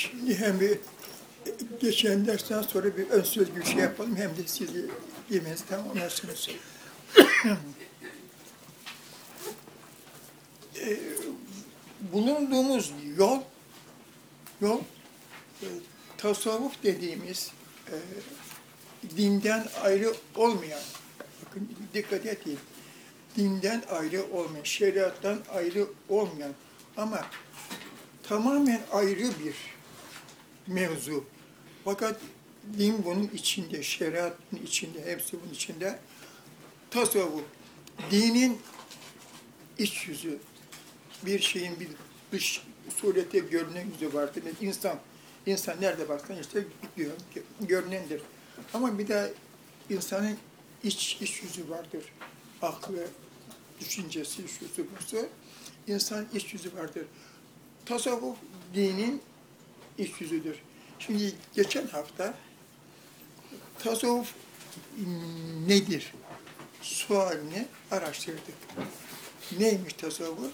Şimdi hem bir geçen dersten sonra bir ön söz bir şey yapalım hem de sizi yemeğinizi tamamlarsınız. Ee, bulunduğumuz yol, yol e, tasavvuf dediğimiz e, dinden ayrı olmayan, bakın dikkat edin, dinden ayrı olmayan, şeriattan ayrı olmayan ama tamamen ayrı bir mevzu. Fakat din bunun içinde, şeriatın içinde, hepsi bunun içinde. Tasavvuf, dinin iç yüzü, bir şeyin bir dış surete görünen yüzü vardır. İnsan, insan nerede baksan işte gidiyor, görünendir. Ama bir de insanın iç, iç yüzü vardır. Aklı, düşüncesi, şusu, busu. İnsan iç yüzü vardır. Tasavvuf dinin iç yüzüdür. Şimdi geçen hafta tasavvuf nedir sualini araştırdık. Neymiş tasavvuf?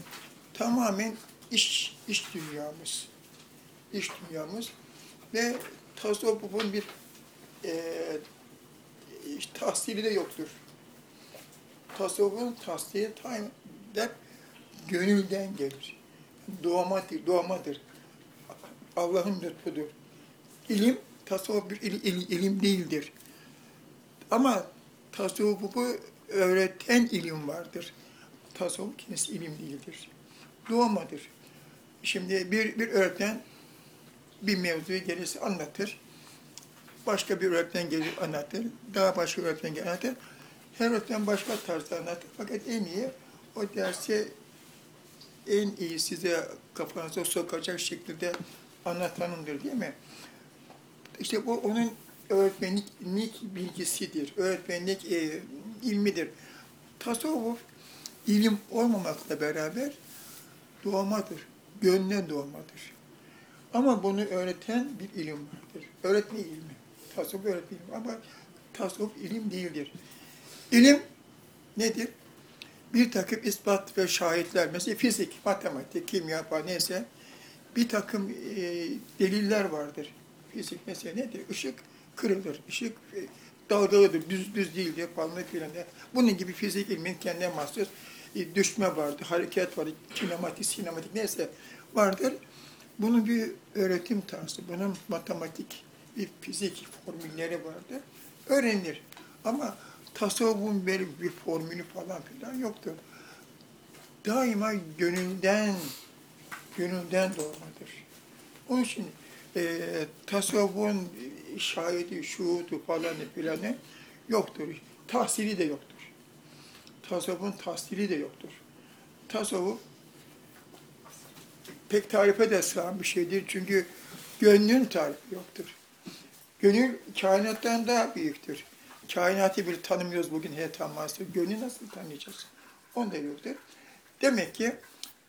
Tamamen iş, iş dünyamız. İş dünyamız ve tasavvufun bir e, tahsili de yoktur. Tasavvufun tahsili tamamen gönülden gelir. Doğmadır, doğmadır. Allah'ın lütfudur. İlim, tasavvuf bir il, il, ilim değildir. Ama tasavvufu öğreten ilim vardır. Tasavvuf kendisi ilim değildir. Doğmadır. Şimdi bir, bir öğretmen bir mevzuyu gerisi anlatır. Başka bir öğretmen gelir anlatır. Daha başka öğretmen gelir anlatır. Her öğretmen başka tarzda anlatır. Fakat en iyi o dersi en iyi size kafanıza sokacak şekilde anlatanındır değil mi? İşte bu onun öğretmenlik bilgisidir, öğretmenlik e, ilmidir. Tasavvuf ilim olmamakla beraber doğmadır, gönlüne doğmadır. Ama bunu öğreten bir ilim vardır. Öğretme ilmi. Tasavvuf öğretme ilmi ama tasavvuf ilim değildir. İlim nedir? Bir takım ispat ve şahitler, mesela fizik, matematik, kimya falan neyse bir takım e, deliller vardır. Fizik mesela nedir? Işık kırılır, ışık e, dalgalıdır, düz düz değildir falan filan. Bunun gibi fizik ilmin kendine mahsus e, düşme vardır, hareket var, kinematik, sinematik neyse vardır. Bunun bir öğretim tarzı, bunun matematik, bir fizik formülleri vardır. Öğrenilir. Ama tasavvufun böyle bir formülü falan filan yoktur. Daima gönülden gönülden doğmadır. Onun için e, tasavvufun şahidi, şuhudu falan filanı yoktur. Tahsili de yoktur. Tasavvufun tahsili de yoktur. Tasavvuf pek tarife de sığan bir şeydir. Çünkü gönlün tarifi yoktur. Gönül kainattan daha büyüktür. Kainatı bir tanımıyoruz bugün he tanımazsa. Gönlü nasıl tanıyacağız? Onda yoktur. Demek ki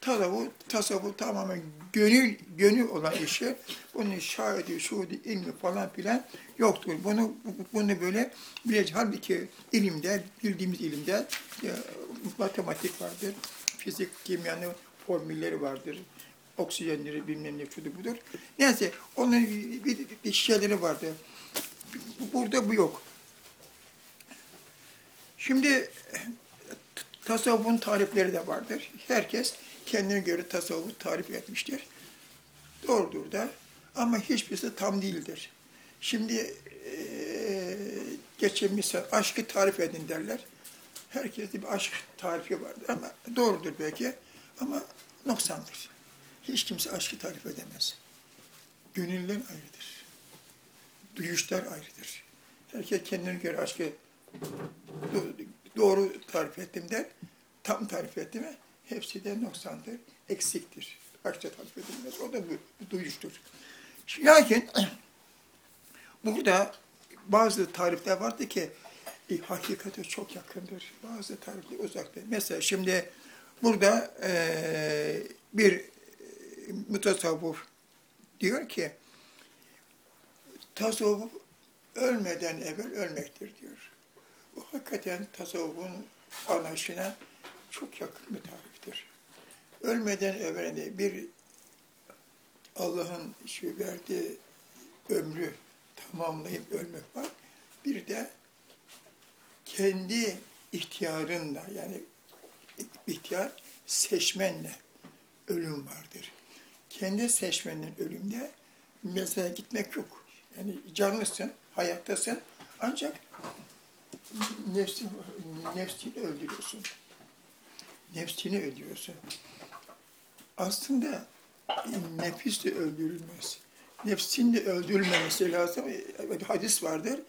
tasavvuf, tasavvuf tamamen gönül, gönül olan işi, bunun şahidi, şuhudu, ilmi falan filan yoktur. Bunu, bunu böyle bileceğiz. Halbuki ilimde, bildiğimiz ilimde e, matematik vardır, fizik, kimyanın formülleri vardır, oksijenleri bilmem ne şudur budur. Neyse, onların bir, bir, şeyleri vardır. Burada bu yok. Şimdi tasavvufun tarifleri de vardır. Herkes kendine göre tasavvufu tarif etmiştir. Doğrudur da ama hiçbirisi tam değildir. Şimdi e, geçen aşkı tarif edin derler. Herkeste bir aşk tarifi vardır ama doğrudur belki ama noksandır. Hiç kimse aşkı tarif edemez. Gönüller ayrıdır. Duyuşlar ayrıdır. Herkes kendine göre aşkı doğru tarif ettim der. Tam tarif etti mi hepsi de noksandır, eksiktir. Aşkta tarif edilmez. O da bu, bu duyuştur. Lakin burada bazı tarifler vardı ki e, hakikate çok yakındır. Bazı tarifler uzaktır. Mesela şimdi burada e, bir mutasavvuf diyor ki tasavvuf ölmeden evvel ölmektir diyor. Bu hakikaten tasavvufun anlayışına çok yakın bir tariftir. Ölmeden evvel bir Allah'ın şu verdiği ömrü tamamlayıp ölmek var. Bir de kendi ihtiyarınla yani ihtiyar seçmenle ölüm vardır. Kendi seçmenin ölümde mezara gitmek yok. Yani canlısın, hayattasın ancak nefsin, nefsini öldürüyorsun. Nefsini öldürüyorsun. Aslında nefis de öldürülmez. Nefsin de öldürülmemesi lazım. Bir hadis vardır.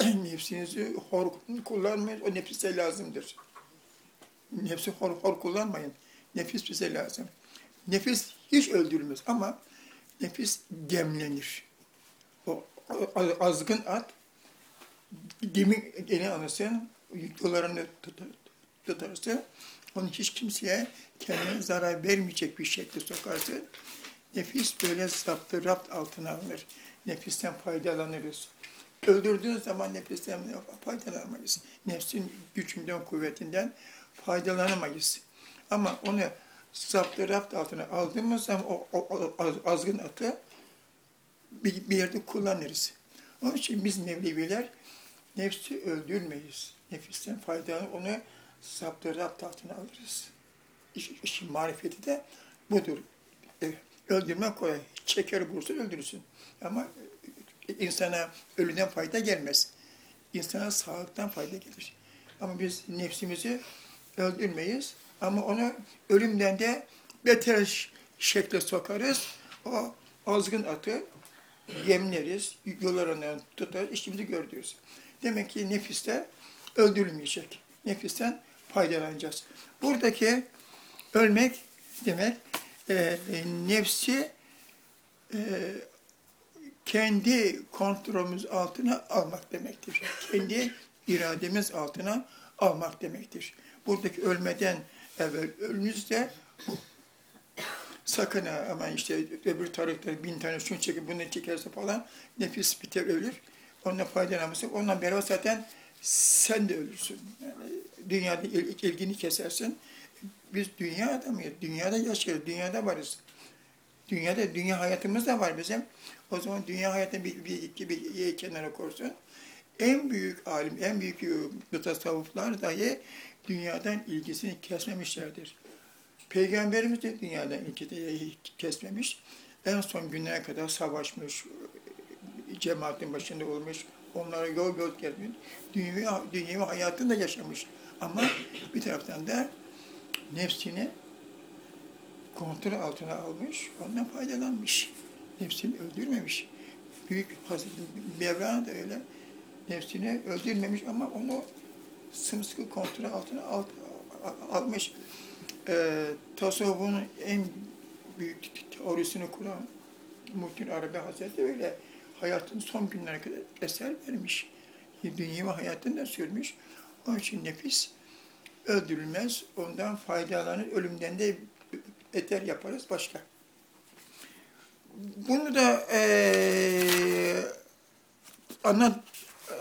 Nefsinizi hor kullanmayın, o nefis de lazımdır. Nefsi hor, hor kullanmayın. Nefis bize lazım. Nefis hiç öldürülmez ama nefis demlenir. O azgın at gemi gene alırsın, yüklerini tutarsın, onu hiç kimseye kendine zarar vermeyecek bir şekilde sokarsın. Nefis böyle zaptı, rapt altına alınır. Nefisten faydalanırız. Öldürdüğün zaman nefisten faydalanamayız. Nefsin gücünden, kuvvetinden faydalanamayız. Ama onu zaptı, rapt altına aldığımız zaman o, o, o azgın atı bir, bir yerde kullanırız. Onun için biz Mevleviler nefsi öldürmeyiz. Nefisten faydalanıp onu zaptı rapt altına alırız. İş, işin marifeti de budur. E, öldürmek kolay. Çeker bulursun öldürürsün. Ama e, insana ölüden fayda gelmez. İnsana sağlıktan fayda gelir. Ama biz nefsimizi öldürmeyiz. Ama onu ölümden de beter şekle sokarız. O azgın atı yemleriz, yollarından tutarız, işimizi gördüğümüz. Demek ki nefiste öldürülmeyecek. Nefisten faydalanacağız. Buradaki ölmek demek e, e, nefsi e, kendi kontrolümüz altına almak demektir. Kendi irademiz altına almak demektir. Buradaki ölmeden evvel ölünüz de sakın ha aman işte öbür tarihte bin tane şunu çekip bunu çekerse falan nefis biter ölür. Onunla faydalanmışsın. Onunla beraber zaten sen de ölürsün. Yani dünyada il- ilgini kesersin. Biz dünya adamıyız. Dünyada yaşıyoruz. Dünyada varız. Dünyada, dünya hayatımız da var bizim. O zaman dünya hayatını bir, bir, bir, bir kenara korsun. En büyük alim, en büyük mutasavvıflar dahi dünyadan ilgisini kesmemişlerdir. Peygamberimiz de dünyadan ilgisini kesmemiş. En son günlere kadar savaşmış, cemaatin başında olmuş, onlara yol gelmiş, dünya, dünyevi hayatını da yaşamış. Ama bir taraftan da nefsini kontrol altına almış, ondan faydalanmış. Nefsini öldürmemiş. Büyük Hazreti Mevlana da öyle nefsini öldürmemiş ama onu sımsıkı kontrol altına al, al- almış. Ee, tasavvufun en büyük teorisini kuran Muhittin Arabi Hazretleri öyle hayatın son günlerine kadar eser vermiş. Dünyevi hayatını da sürmüş. Onun için nefis öldürülmez, ondan faydalanır, ölümden de eter yaparız başka. Bunu da eee anlat,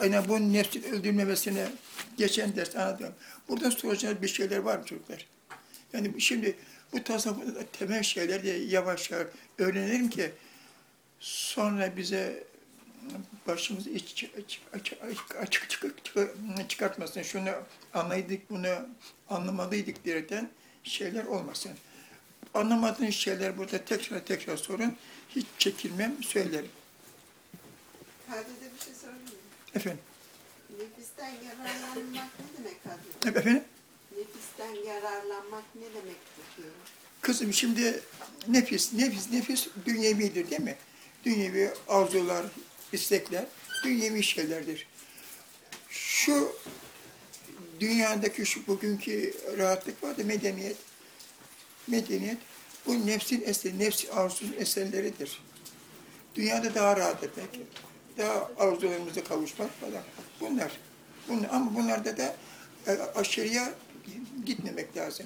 yani bu nefsin öldürmemesine geçen ders anlatıyorum. Burada soracağınız bir şeyler var mı çocuklar? Yani şimdi bu tasavvufun temel şeyleri de yavaş yavaş öğrenelim ki sonra bize başımızı iç, açık, açık, açık, çıkartmasın. Şunu anlaydık, bunu anlamalıydık diyerekten şeyler olmasın. Anlamadığınız şeyler burada tekrar tekrar sorun. Hiç çekinmem, söylerim. Kadir'de bir şey sorayım mı? Efendim, Nefisten yararlanmak ne demek Kadir? efendim? Nefisten yararlanmak ne demektir diyor. Kızım şimdi nefis, nefis, nefis dünyevidir değil mi? Dünyevi arzular, istekler, dünyevi şeylerdir. Şu dünyadaki şu bugünkü rahatlık var da medeniyet, medeniyet bu nefsin eseri, nefs arzusunun eserleridir. Dünyada daha rahat etmek, daha arzularımıza kavuşmak falan. Bunlar. bunlar. Ama bunlarda da e, aşırıya gitmemek lazım.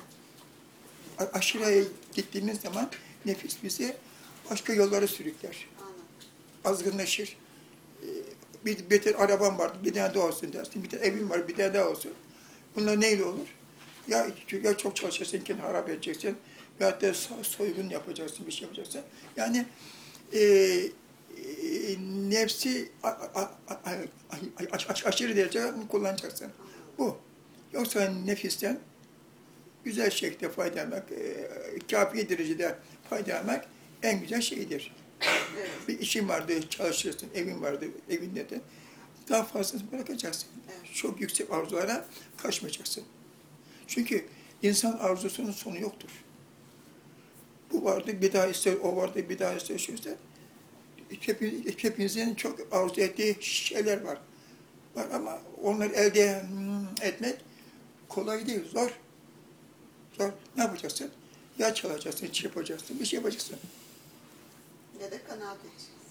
Aşırıya gittiğimiz zaman nefis bizi başka yollara sürükler. Azgınlaşır. Ee, Bir beter arabam var, bir tane daha olsun dersin. Bir tane evim var, bir tane daha olsun. Bunlar neyle olur? Ya, ya çok çalışacaksın, kendini harap edeceksin. Ya da so- soygun yapacaksın, bir şey yapacaksın. Yani e, e, nefsi a- a- a- aş- aşırı derece kullanacaksın. Bu. Yoksa nefisten güzel şekilde faydalanmak, e, kafi derecede faydalanmak en güzel şeydir. Bir işin vardı, çalışırsın, evin vardı, evinde de daha fazlasını bırakacaksın. Evet. Çok yüksek arzulara kaçmayacaksın. Çünkü insan arzusunun sonu yoktur. Bu vardı, bir daha ister, o vardı, bir daha ister, şu ister. Hepiniz, hepinizin çok arzu ettiği şeyler var. Var ama onları elde hmm, etmek kolay değil, zor. Zor. Ne yapacaksın? Ya çalacaksın, iş yapacaksın, bir şey yapacaksın. Ne de kanaat edeceğiz.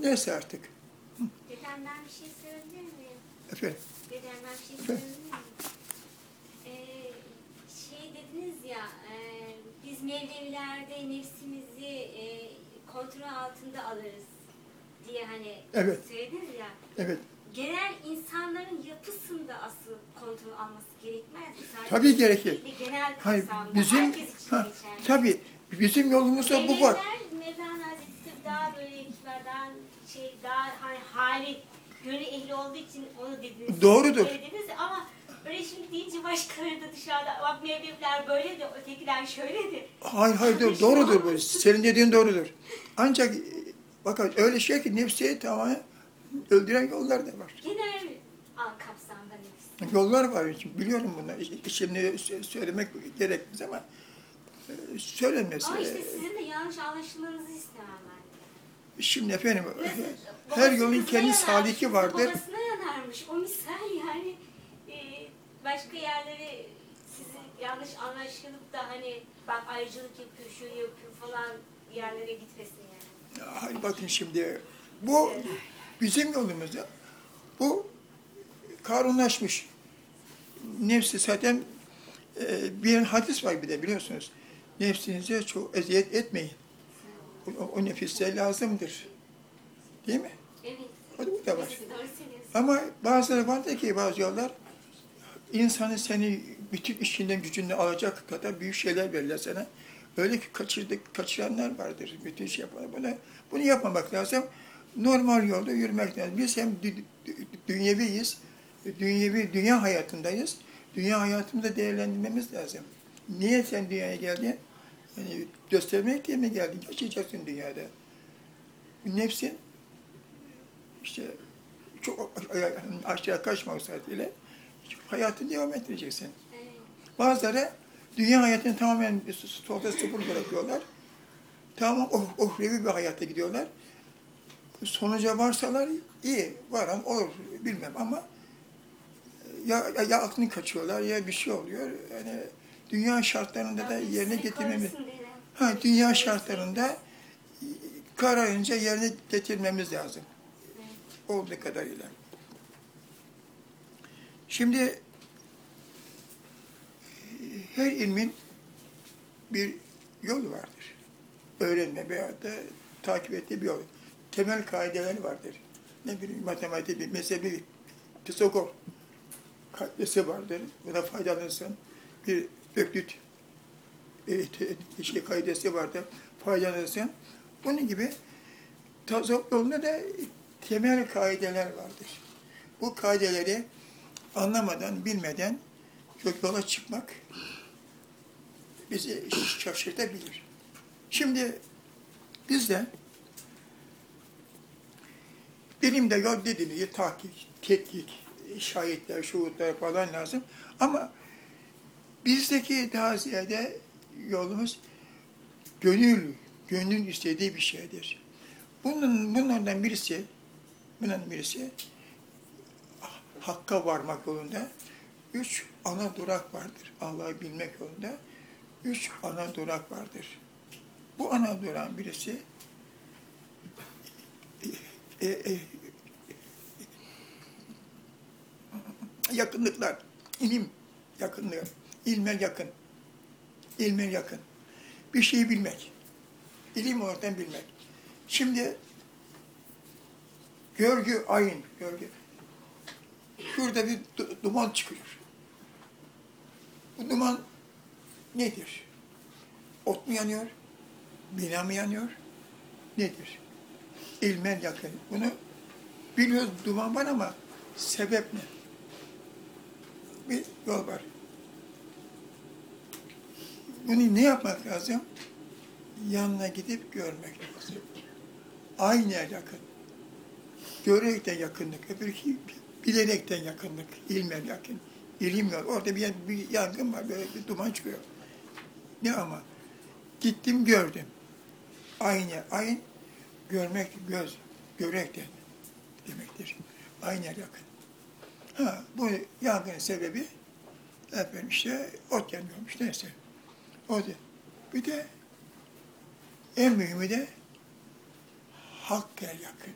Neyse artık. Dedem ben bir şey söyleyebilir miyim? Efendim. Dedem ben bir şey söyleyebilir miyim? Ee, şey dediniz ya, e, biz Mevlevilerde nefsimizi e, kontrol altında alırız diye hani Evet. söylediniz ya. Evet. Genel insanların yapısında asıl kontrol alması gerekmez mi? Sadece Tabii gerekir. değil de Genel Hayır, kapsamda, bizim herkes için ha, geçerli. tabii bizim yolumuzda bu var. Mevlana Hazretleri daha böyle kibar, daha şey, daha hani hali, gönül ehli olduğu için onu dediniz. Doğrudur. Dediniz ama böyle şimdi deyince başkaları da dışarıda bak Mevleviler böyle de ötekiler şöyle de. Hayır hayır doğru, doğrudur bu. Senin dediğin doğrudur. Ancak e, bakın öyle şey ki nefsi tamamen öldüren yollar da var. Genel al kapsamda nefis. Yollar var. Biliyorum bunu. Şimdi sö- söylemek gerekmez ama söylenmez. Ama işte sizin de yanlış anlaşılmanızı istemem ben. Şimdi efendim Mesela her yolun kendi saliki vardır. Babasına yanarmış. O misal yani e, başka yerlere sizi yanlış anlaşılıp da hani bak ayrıcalık yapıyor, şu yapıyor falan yerlere gitmesin yani. Hayır bakın şimdi bu bizim yolumuzda bu karunlaşmış. Nefsi zaten e, bir hadis var bir de biliyorsunuz. Nefsinize çok eziyet etmeyin. O, o, nefise lazımdır. Değil mi? Evet. O da, bu da var. Ama bazıları vardır ki bazı yollar insanı seni bütün işinden gücünden alacak kadar büyük şeyler verirler sana. Öyle ki kaçırdık, kaçıranlar vardır. Bütün şey yapan. Bunu, bunu yapmamak lazım. Normal yolda yürümek lazım. Biz hem dü- dü- dünyeviyiz, dünyevi, dünya hayatındayız. Dünya hayatımızda değerlendirmemiz lazım. Niye sen dünyaya geldin? Yani göstermek diye mi geldin? Yaşayacaksın dünyada. Nefsin işte çok aşağı kaçmak suretiyle hayatını devam ettireceksin. Bazıları dünya hayatını tamamen solda sıfır bırakıyorlar. Tamam oh, ohrevi bir hayatta gidiyorlar. Sonuca varsalar iyi, varan olur bilmem ama ya, ya aklını kaçıyorlar ya bir şey oluyor. Yani dünya şartlarında da yerine getirmemiz. Ha, dünya şartlarında kararınca yerine getirmemiz lazım. Olduğu kadarıyla. Şimdi her ilmin bir yolu vardır. Öğrenme veyahut da takip ettiği bir yol. Temel kaideleri vardır. Ne bileyim matematik, bir mezhebi, psikoloji kaidesi vardır. Buna faydalanırsın. Bir öklüt şey kaidesi vardır. Faydalanırsın. Bunun gibi tasavvuf yolunda da temel kaideler vardır. Bu kaideleri anlamadan, bilmeden yola çıkmak bizi şaşırtabilir. Şimdi bizde bilimde yol dediğimiz tahkik, tetkik, şahitler, şuhutlar falan lazım. Ama bizdeki daha ziyade yolumuz gönül, gönlün istediği bir şeydir. Bunun, bunlardan birisi, bunun birisi Hakka varmak yolunda üç ana durak vardır. Allah'ı bilmek yolunda üç ana durak vardır. Bu ana durağın birisi e, e, yakınlıklar, ilim yakınlığı, ilme yakın, ilme yakın. Bir şeyi bilmek, ilim oradan bilmek. Şimdi görgü, ayin, görgü. Şurada bir du- duman çıkıyor. Bu duman nedir? Ot mu yanıyor? Bina mı yanıyor? Nedir? İlmen yakın. Bunu biliyoruz duman var ama sebep ne? Bir yol var. Bunu ne yapmak lazım? Yanına gidip görmek lazım. Aynı yakın. Görerekten yakınlık, öbürki bilerekten yakınlık, ilmen yakın. İlim yok. Orada bir, bir yangın var, böyle bir duman çıkıyor. Ne ama? Gittim gördüm. Aynı, aynı görmek, göz, görekten demektir. Aynı yakın. Ha, bu yangının sebebi efendim işte ot yanıyormuş neyse. O da. Bir de en mühimi de hakka yakın.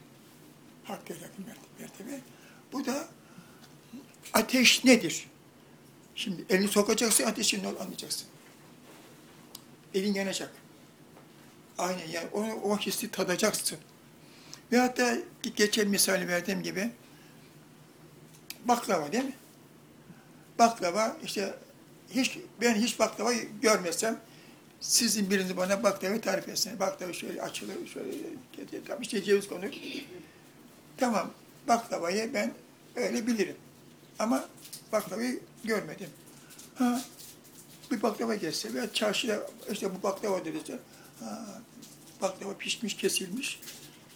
Hakka yakın mertebe. Bu da ateş nedir? Şimdi elini sokacaksın, ateşin ne anlayacaksın. Elin yanacak. Aynen yani onu, o hissi tadacaksın. Ve hatta geçen misali verdiğim gibi baklava değil mi? Baklava işte hiç ben hiç baklava görmesem sizin biriniz bana baklava tarif etsin. Baklava şöyle açılır, şöyle tam işte ceviz konur. Tamam, baklavayı ben öyle bilirim. Ama baklavayı görmedim. Ha, bir baklava gelse veya çarşıda işte bu baklava dediyse, ha, baklava pişmiş, kesilmiş,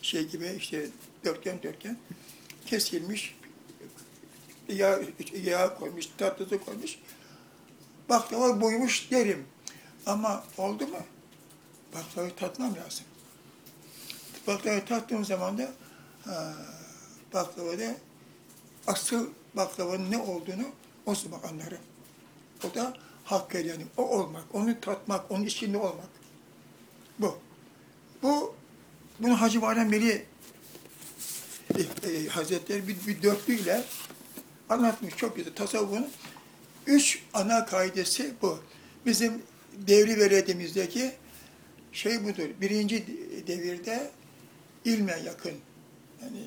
şey gibi işte dörtgen dörtgen kesilmiş, yağ, yağ koymuş, tatlısı koymuş, baklava buymuş derim. Ama oldu mu? Baklavayı tatmam lazım. Baklavayı tattığım zaman da ha, baklavada asıl baklavanın ne olduğunu o zaman anlarım. O da hakkı yani o olmak, onu tatmak, onun içinde olmak. Bu. Bu, bunu Hacı Badem Veli e, e, Hazretleri bir, bir dörtlüyle anlatmış çok güzel. Tasavvufun üç ana kaidesi bu. Bizim devri veredimizdeki şey budur. Birinci devirde ilme yakın. Yani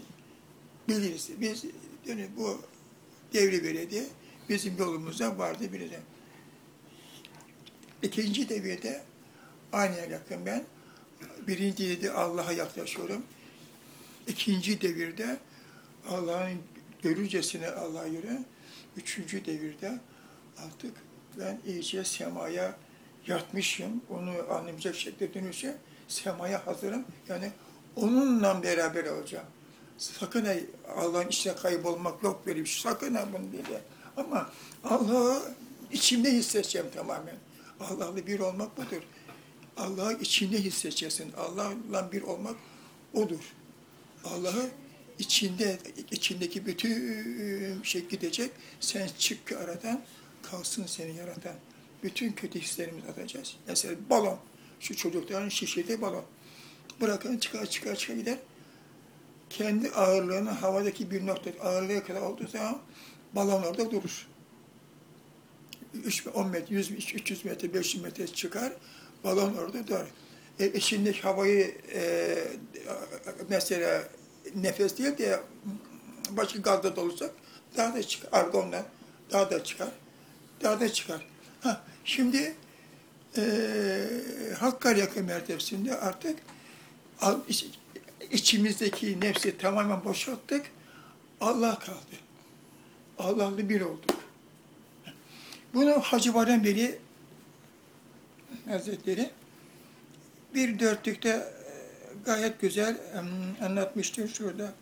biliriz. Biz yani bu devri veredi bizim yolumuzda vardı de. İkinci devirde aynı yakın ben. Birinci devirde Allah'a yaklaşıyorum. İkinci devirde Allah'ın görücesine Allah'a göre. Üçüncü devirde artık ben iyice semaya yatmışım. Onu anlamayacak şekilde dönüşe semaya hazırım. Yani onunla beraber olacağım. Sakın Allah'ın içine kaybolmak yok böyle bir şey. Sakın ha bunu değil. Ama Allah'ı içimde hissedeceğim tamamen. Allah'la bir olmak budur. Allah'ı içinde hissedeceksin. Allah'la bir olmak odur. Allah'ı içinde, içindeki bütün şey gidecek. Sen çık aradan, kalsın seni yaratan. Bütün kötü hislerimizi atacağız. Mesela balon. Şu çocukların şişirdiği balon. Bırakın çıkar çıkar çıkar gider. Kendi ağırlığını havadaki bir nokta ağırlığa kadar olduğu zaman balon orada durur. 3, 10 metre, 100, 300 metre, 500 metre çıkar, balon orada durur. E, içindeki havayı e, mesela nefes değil de başka gazda dolursak daha da çıkar, argondan daha da çıkar, daha da çıkar. Ha, şimdi e, Hakkari mertebesinde artık iç, içimizdeki nefsi tamamen boşalttık, Allah kaldı. Allah'la bir olduk. Bunu Hacı Badem Veli Hazretleri bir dörtlükte e, gayet güzel anlatmıştır. Şurada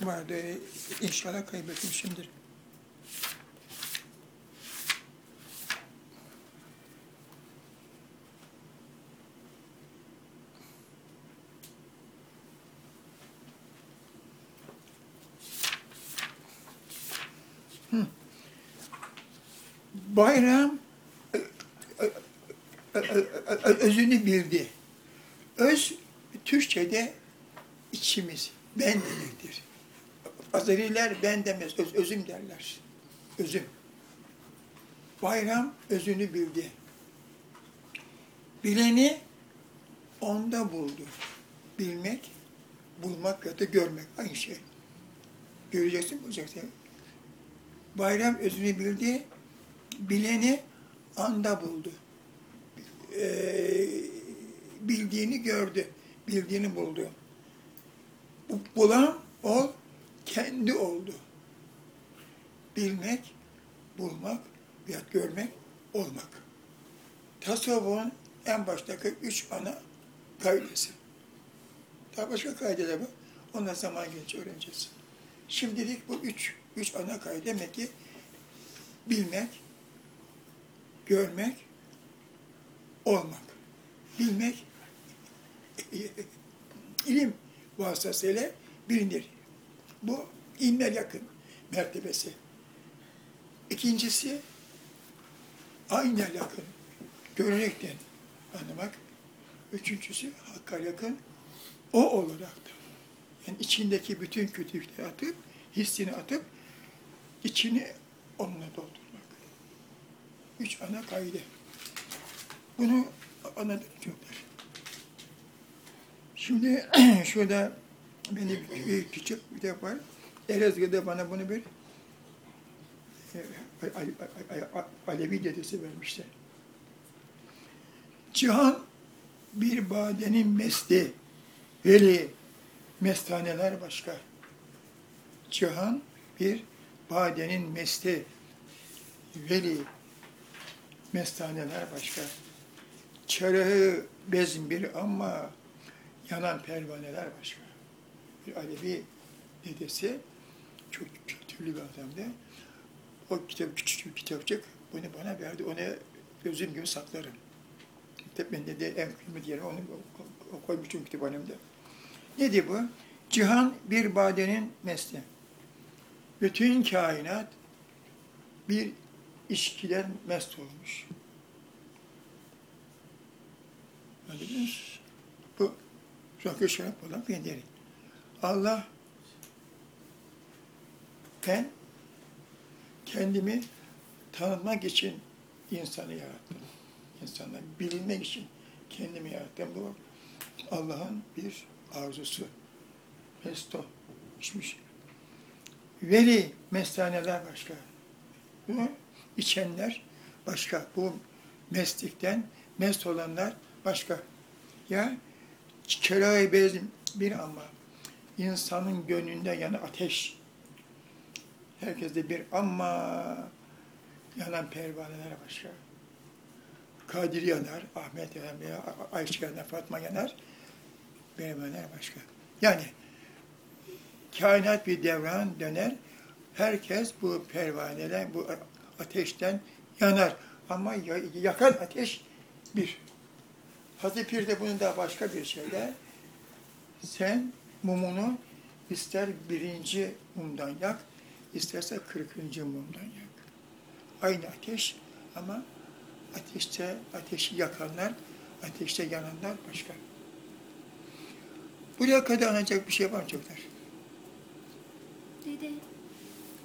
vardı. İnşallah kaybetmişimdir. Bayram özünü bildi. Öz Türkçe'de içimiz, ben demektir. Azeriler ben demez, öz, özüm derler. Özüm. Bayram özünü bildi. Bileni onda buldu. Bilmek, bulmak ya da görmek aynı şey. Göreceksin, bulacaksın. Bayram özünü bildi, bileni anda buldu. Ee, bildiğini gördü, bildiğini buldu. Bu bulan o kendi oldu. Bilmek, bulmak veya görmek, olmak. Tasavvufun en baştaki üç ana kaidesi. Daha başka kaideler var. Ondan zaman gelince öğreneceğiz. Şimdilik bu üç, üç ana kaide demek ki bilmek, görmek, olmak. Bilmek, ilim vasıtasıyla bilinir. Bu ilme yakın mertebesi. İkincisi, ayna yakın, görerekten anlamak. Üçüncüsü, hakka yakın, o olarak da. Yani içindeki bütün kötülükleri atıp, hissini atıp, içini onunla doldurmak. Üç ana kaide. Bunu anladım çocuklar. Şimdi şurada beni bir küçük bir de var. Elazığ'da bana bunu bir e, Ale- Ale- Ale- Alevi dedesi vermişti. Cihan bir badenin mesli, veli, mestaneler başka. Cihan bir badenin mesli, veli, mestaneler başka. Çarığı bezm bir ama yanan pervaneler başka. Bir Alevi dedesi çok kültürlü bir adamdı. O kitap küçük bir kitapçık bunu bana verdi. Onu gözüm gibi saklarım. Tabii bende de en kıymetli yeri onu koymuşum kütüphanemde. Nedir bu? Cihan bir badenin mesli. Bütün kainat bir içkiden mest olmuş. Anladınız? Bu rakı şarap olan bir deri. Allah ben kendimi tanıtmak için insanı yarattım. İnsanlar bilinmek için kendimi yarattım. Bu Allah'ın bir arzusu. Mesto. içmiş. Veli mestaneler başka. Bu içenler başka. Bu mestikten mest olanlar başka. Ya kerâ bezim bir ama insanın gönlünde yani ateş. Herkeste bir ama yanan pervaneler başka. Kadir yanar, Ahmet yanar, Ayşe yanar, Fatma yanar, pervaneler başka. Yani kainat bir devran döner, herkes bu pervaneler, bu ateşten yanar. Ama yakan ateş bir. Hazreti Pir de bunun daha başka bir şeyde. Sen mumunu ister birinci mumdan yak, isterse kırkıncı mumdan yak. Aynı ateş ama ateşte ateşi yakanlar, ateşte yananlar başka. Buraya kadar anlayacak bir şey var çocuklar? Dede,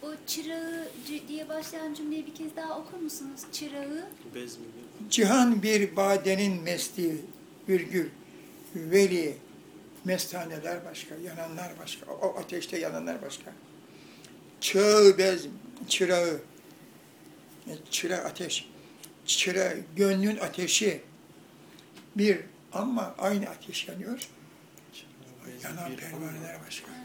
o çırağı diye başlayan cümleyi bir kez daha okur musunuz? Çırağı, Bezmi. Cihan bir badenin mesli, virgül, veli, mestaneler başka, yananlar başka, o ateşte yananlar başka. Çığ bez, çırağı, e, çıra ateş, çıra, gönlün ateşi bir ama aynı ateş yanıyor. Yanan pervaneler başka. ha,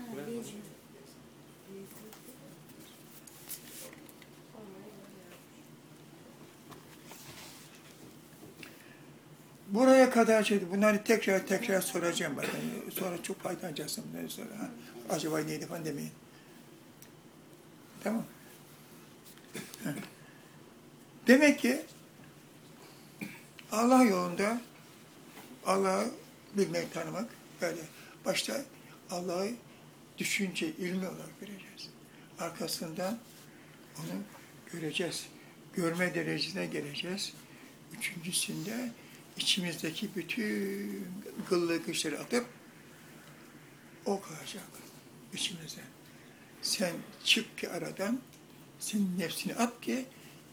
Buraya kadar şey, bunları tekrar tekrar soracağım bakın. Sonra çok faydalanacaksın bunları sonra. Ha? Acaba neydi falan demeyin. Tamam. Demek ki Allah yolunda Allah'ı bilmek, tanımak böyle. Başta Allah'ı düşünce, ilmi olarak göreceğiz. Arkasından onu göreceğiz. Görme derecesine geleceğiz. Üçüncüsünde içimizdeki bütün gıllı güçleri atıp o kalacak içimize. Sen çık ki aradan, senin nefsini at ki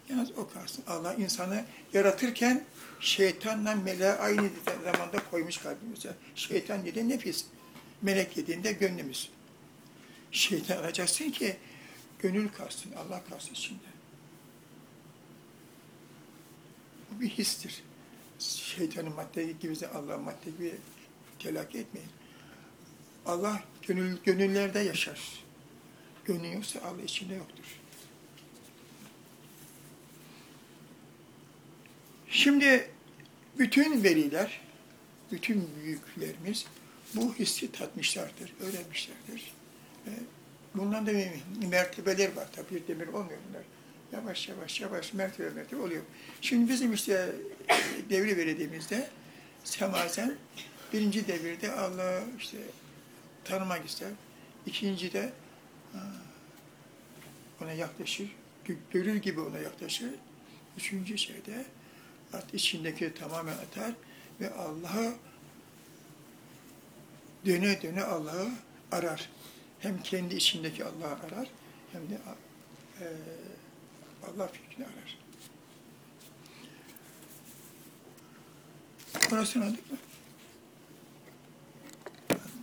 yalnız o kalsın. Allah insanı yaratırken şeytanla meleği aynı zamanda koymuş kalbimize. Şeytan dediğin nefis, melek dediğinde gönlümüz. Şeytan alacaksın ki gönül kalsın, Allah kalsın içinde. Bu bir histir. Şeytanı madde gibi, Allah madde gibi telakki etmeyin. Allah gönül, gönüllerde yaşar. Gönül yoksa Allah içinde yoktur. Şimdi bütün veliler, bütün büyüklerimiz bu hissi tatmışlardır, öğrenmişlerdir. Bundan da mertebeler var tabii bir demir olmuyor bunlar. Yavaş yavaş yavaş mertebe mertebe oluyor. Şimdi bizim işte devri verildiğimizde semazen birinci devirde Allah işte tanımak ister. İkinci de ha, ona yaklaşır. gö- Görür gibi ona yaklaşır. Üçüncü şeyde artık içindeki tamamen atar ve Allah'ı döne döne Allah'ı arar. Hem kendi içindeki Allah'ı arar hem de e, Allah fikrini arar. Orasını anladık mı?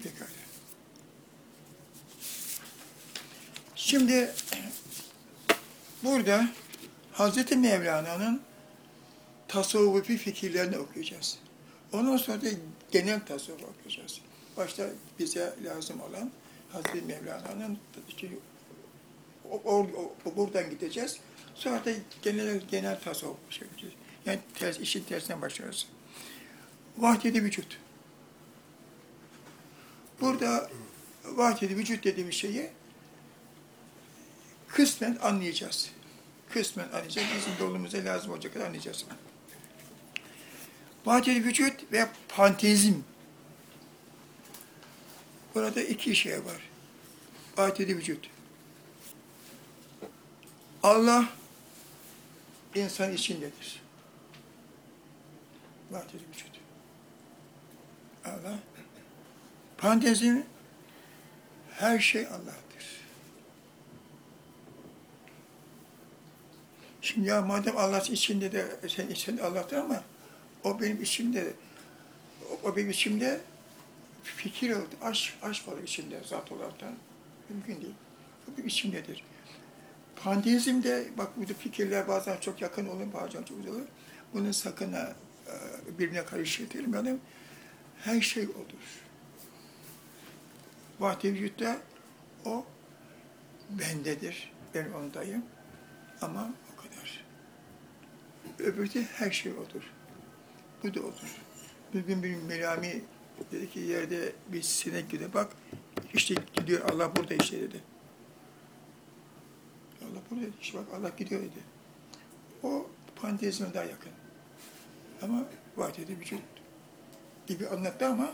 Pekala. Şimdi burada Hazreti Mevlana'nın tasavvufi fikirlerini okuyacağız. Ondan sonra da genel tasavvuf okuyacağız. Başta bize lazım olan Hazreti Mevlana'nın buradan gideceğiz. Sonra da genel, genel tasavvuf şey. Yani ters, işin tersinden başlarız. Vahdedi vücut. Burada vahdedi vücut dediğimiz şeyi kısmen anlayacağız. Kısmen anlayacağız. Bizim yolumuza lazım olacak kadar anlayacağız. Vahdedi vücut ve pantezm. Burada iki şey var. Vahdedi vücut. Allah insan içindedir. Vahdedi vücut. Allah. Pantezm her şey Allah'tır. Şimdi ya madem Allah içinde de sen içinde Allah'tır ama o benim içimde o, o benim içimde fikir oldu, aşk, aşk var içinde zat olaraktan. Mümkün değil. O benim içimdedir. Panteizmde bak burada fikirler bazen çok yakın olur, bazen çok uzak olur. Bunu sakın ha, e, birbirine karıştırmayalım. Her şey odur. Vahdi vücutta o bendedir. Ben ondayım. Ama o kadar. Öbürü de her şey odur. Bu da odur. Bir gün bir Melami dedi ki yerde bir sinek gidiyor. Bak işte gidiyor Allah burada işte dedi. Allah burada dedi. İşte bak Allah gidiyor dedi. O panteizme daha yakın. Ama vahdede vücut gibi anlattı ama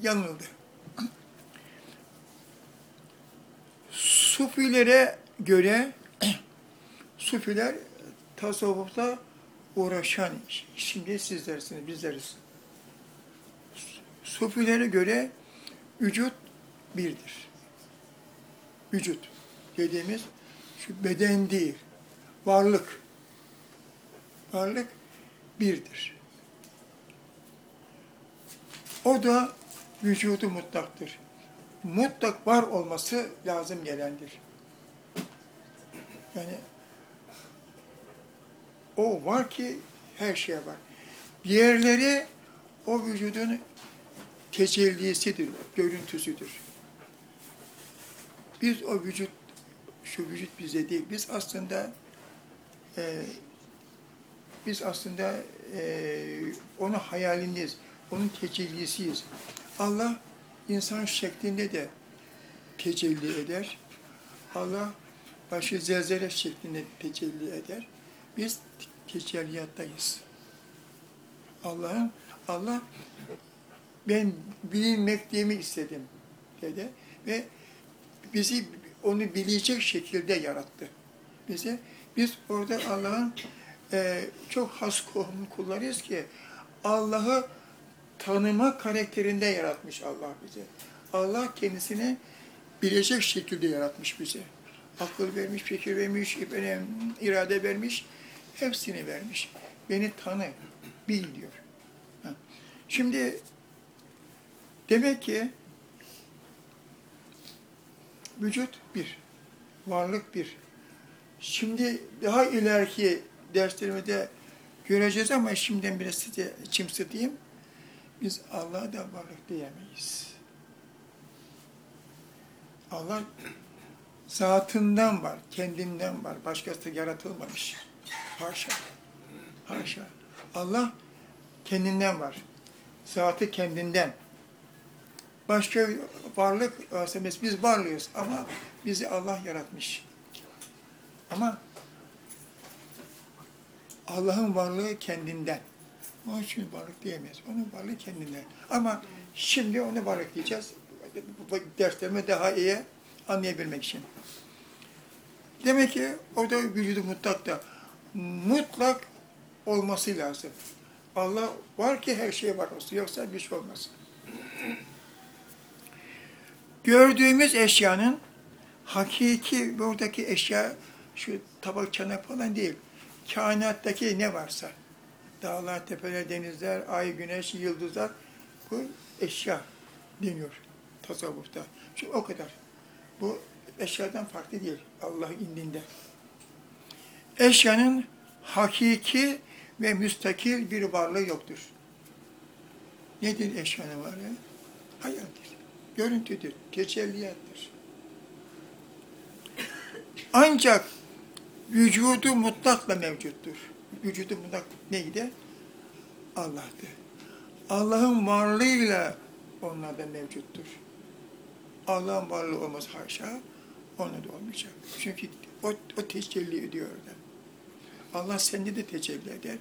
yanıldı. Sufilere göre Sufiler tasavvufla uğraşan, şimdi sizlersiniz, bizleriz. Sufilere göre vücut birdir. Vücut dediğimiz şu beden değil, varlık. Varlık birdir. O da vücudu mutlaktır. Mutlak var olması lazım gelendir. Yani o var ki her şeye var. Diğerleri o vücudun tecellisidir, görüntüsüdür. Biz o vücut, şu vücut bize değil, biz aslında e, biz aslında e, onun hayalindeyiz, onun tecellisiyiz. Allah insan şeklinde de tecelli eder. Allah başı zelzele şeklinde tecelli eder. Biz tecelliyattayız. Allah'ın Allah ben bilinmekliğimi istedim dedi ve bizi onu bilecek şekilde yarattı. Bize biz orada Allah'ın e, çok has kullarıyız ki Allah'ı tanıma karakterinde yaratmış Allah bize. Allah kendisini bilecek şekilde yaratmış bize. Akıl vermiş, fikir vermiş, irade vermiş, hepsini vermiş. Beni tanı, bil diyor. Şimdi demek ki vücut bir, varlık bir. Şimdi daha ileriki derslerimde Göreceğiz ama şimdiden biraz size içim ısıtayım. Biz Allah'a da varlık diyemeyiz. Allah zatından var, kendinden var. Başkası yaratılmamış. Haşa. Haşa. Allah kendinden var. Zatı kendinden. Başka varlık, aslında biz, varlıyoruz ama bizi Allah yaratmış. Ama Allah'ın varlığı kendinden. Onun için varlık diyemeyiz. Onun varlığı kendinden. Ama şimdi onu varlık diyeceğiz. Derslerimi daha iyi anlayabilmek için. Demek ki o da vücudu mutlakta mutlak olması lazım. Allah var ki her şey var olsun. Yoksa bir şey olmaz. Gördüğümüz eşyanın hakiki buradaki eşya şu tabak çanak falan değil. Kainattaki ne varsa dağlar, tepeler, denizler, ay, güneş, yıldızlar bu eşya deniyor tasavvufta. Çünkü o kadar. Bu eşyadan farklı değil Allah indinde. Eşyanın hakiki ve müstakil bir varlığı yoktur. Nedir eşyanın varlığı? Hayaldir, görüntüdür, tecelliyattır. Ancak vücudu mutlakla mevcuttur. Vücudu mutlak neydi? Allah'tı. Allah'ın varlığıyla onlar da mevcuttur. Allah'ın varlığı olmaz haşa, onu da olmayacak. Çünkü o, o tecelli ediyor orada. Allah sende de tecelli eder,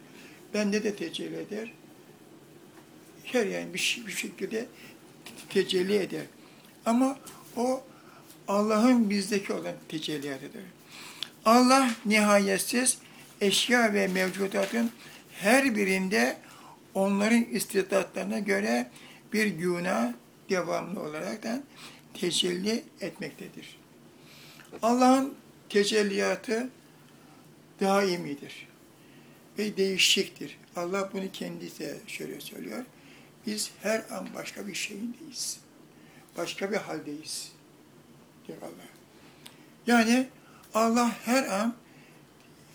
bende de tecelli eder. Her yani bir, bir şekilde tecelli eder. Ama o Allah'ın bizdeki olan tecelliyatıdır. Allah nihayetsiz eşya ve mevcudatın her birinde onların istidatlarına göre bir güna devamlı olaraktan tecelli etmektedir. Allah'ın tecelliyatı daimidir ve değişiktir. Allah bunu kendisi şöyle söylüyor. Biz her an başka bir şeyindeyiz. Başka bir haldeyiz. Diyor Allah. Yani Allah her an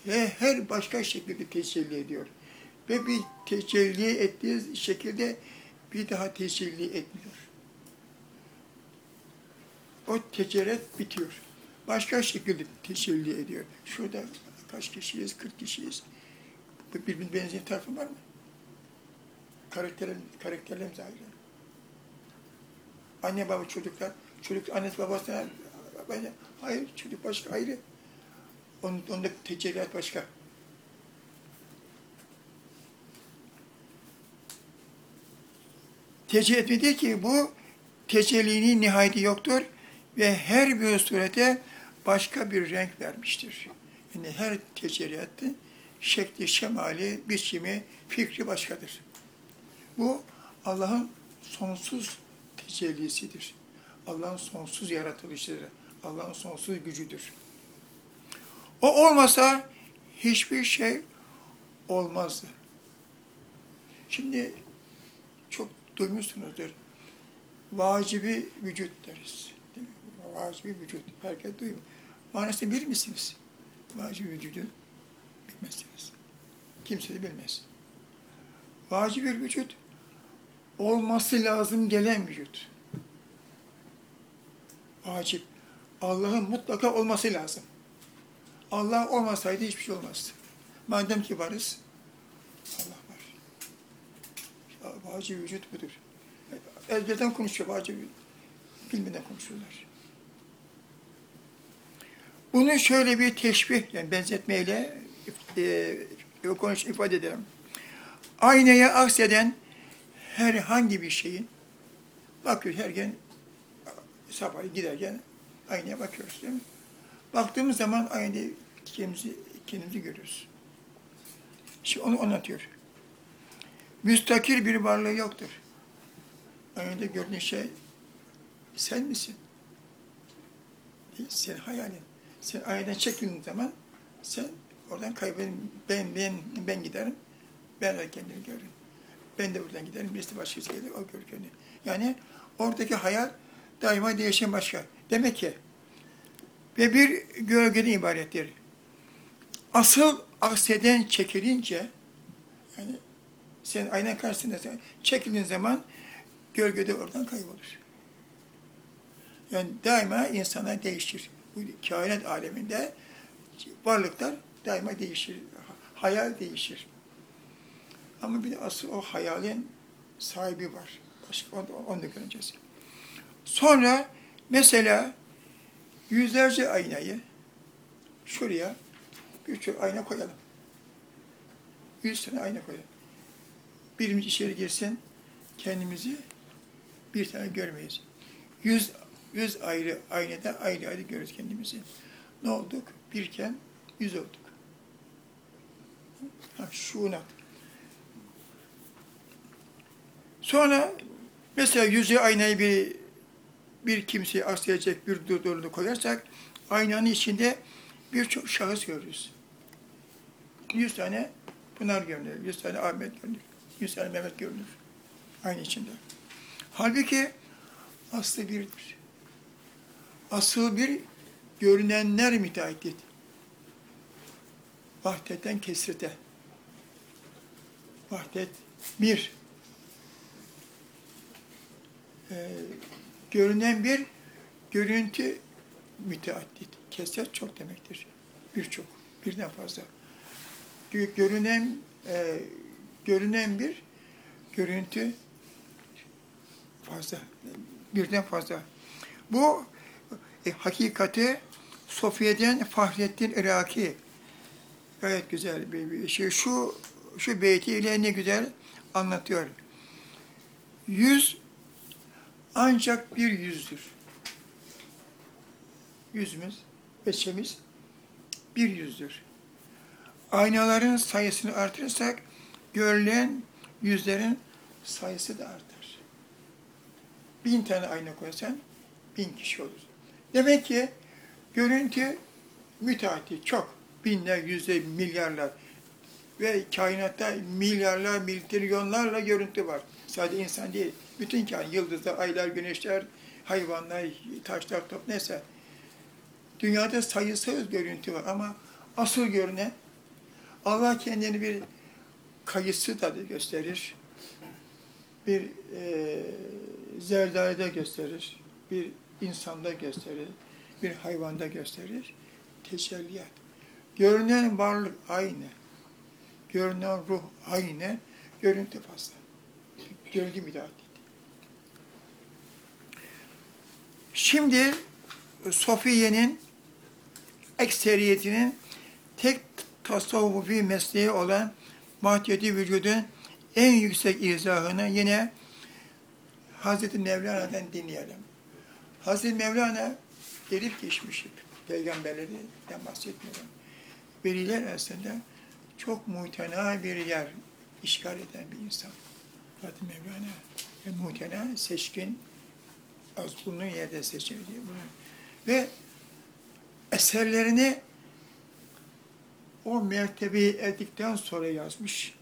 ve her başka şekilde tecelli ediyor. Ve bir tecelli ettiği şekilde bir daha tecelli etmiyor. O tecerret bitiyor. Başka şekilde tecelli ediyor. Şurada kaç kişiyiz? 40 kişiyiz. Birbirine benzeyen tarafı var mı? Karakterlerimiz, karakterlerimiz ayrı. Anne baba çocuklar, çocuk annesi babasına hayır çocuk başka ayrı. Onun, onda tecelliat başka. Tecelli etmedi ki bu tecellinin nihayeti yoktur ve her bir surete başka bir renk vermiştir. Yani her tecelliyatın şekli, şemali, biçimi, fikri başkadır. Bu Allah'ın sonsuz tecellisidir. Allah'ın sonsuz yaratılışıdır. Allah'ın sonsuz gücüdür. O olmasa hiçbir şey olmazdı. Şimdi çok duymuşsunuzdur. Vacibi vücut deriz. Vacibi vücut. Herkes duyuyor. Manasını bilir misiniz? Vacibi vücudu bilmezsiniz. Kimse de bilmez. Vacibi vücut olması lazım gelen vücut. Vacip. Allah'ın mutlaka olması lazım. Allah olmasaydı hiçbir şey olmazdı. Madem ki varız, Allah var. Vacip vücut budur. Elbeten konuşuyor, vacip bilmeden konuşuyorlar. Bunu şöyle bir teşbih, yani benzetmeyle e, konuş, ifade ederim. Aynaya akseden herhangi bir şeyin, bakıyor her gün sabah giderken aynaya bakıyoruz değil mi? Baktığımız zaman aynı kendimizi, kendimizi görüyoruz. Şimdi onu anlatıyor. Müstakil bir varlığı yoktur. Aynada gördüğün şey sen misin? Sen hayalin. Sen aynadan çekildiğin zaman sen oradan kaybederim. Ben, ben, ben giderim. Ben de kendimi görürüm. Ben de buradan giderim. Birisi başkası gelir. O görür kendini. Yani oradaki hayal daima değişen başka. Demek ki ve bir gölgeden ibarettir. Asıl akseden çekilince Yani sen ayna karşısında çekildiğin zaman gölgede oradan kaybolur. Yani daima insanlar değişir. Bu kainat aleminde varlıklar daima değişir. Hayal değişir. Ama bir de asıl o hayalin sahibi var. Başka onu, da göreceğiz. Sonra mesela yüzlerce aynayı şuraya birçok ayna koyalım. Yüz tane ayna koyalım. Birimiz içeri girsin, kendimizi bir tane görmeyiz. Yüz, yüz ayrı aynada ayrı ayrı görürüz kendimizi. Ne olduk? Birken yüz olduk. Ha, şunat. Sonra mesela yüzü aynayı bir bir kimseyi aslayacak bir durduğunu koyarsak aynanın içinde birçok şahıs görürüz. Yüz tane Pınar görünür, yüz tane Ahmet görünür, yüz tane Mehmet görünür. Aynı içinde. Halbuki aslı birdir. Asıl bir görünenler müteahhit. Vahdetten kesrete. Vahdet bir. Ee, görünen bir görüntü müteaddit. Kesret çok demektir. Birçok, birden fazla. Gö- Görünen e, görünen bir görüntü fazla, birden fazla. Bu e, hakikati Sofya'dan Fahrettin Iraki gayet güzel bir, bir şey. Şu şu beytiyle ne güzel anlatıyor. Yüz ancak bir yüzdür. Yüzümüz, beçemiz bir yüzdür. Aynaların sayısını artırırsak görülen yüzlerin sayısı da artar. Bin tane ayna koysan bin kişi olur. Demek ki görüntü müteahhit çok. Binler, yüzler, milyarlar ve kainatta milyarlar, milyonlarla görüntü var. Sadece insan değil. Bütün kainat, yıldızlar, aylar, güneşler, hayvanlar, taşlar, top neyse. Dünyada sayısız görüntü var ama asıl görünen Allah kendini bir kayısı da gösterir. Bir e, zerdalede gösterir. Bir insanda gösterir. Bir hayvanda gösterir. Tecelliyat. Görünen varlık aynı. Görünen ruh aynı. Görüntü fazla. Görgü müdahale. Şimdi Sofiye'nin ekseriyetinin tek tasavvufi mesleği olan maddiyeti vücudun en yüksek izahını yine Hazreti Mevlana'dan dinleyelim. Hazreti Mevlana gelip geçmiş peygamberlerden bahsetmiyorum. Veliler arasında çok muhtena bir yer işgal eden bir insan. Hazreti Mevlana ve muhtena, seçkin, az bulunduğun yerde seçildi. Ve eserlerini o mertebeyi erdikten sonra yazmış,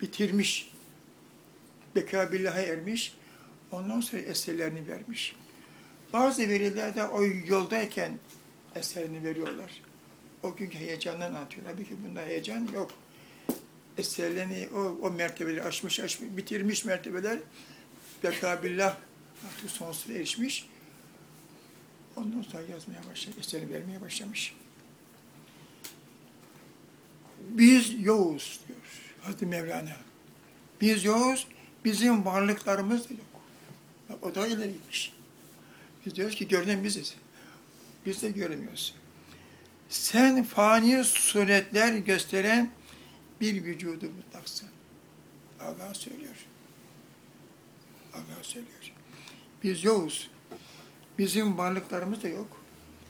bitirmiş, Bekabillah'a ermiş, ondan sonra eserlerini vermiş. Bazı veliler de o yoldayken eserini veriyorlar. O günkü heyecandan anlatıyor. Tabii ki bunda heyecan yok. Eserlerini, o, o mertebeleri aşmış, aşmış, bitirmiş mertebeler, Bekabillah artık sonsuza erişmiş. Ondan sonra yazmaya başlamış, eserini vermeye başlamış. Biz yoğuz diyor Hazreti Mevlana. Biz yoğuz, bizim varlıklarımız da yok. Bak, o da ileri gitmiş. Biz diyoruz ki görünen biziz. Biz de göremiyoruz. Sen fani suretler gösteren bir vücudu mutlaksın. Allah söylüyor. Allah söylüyor. Biz yokuz. Bizim varlıklarımız da yok.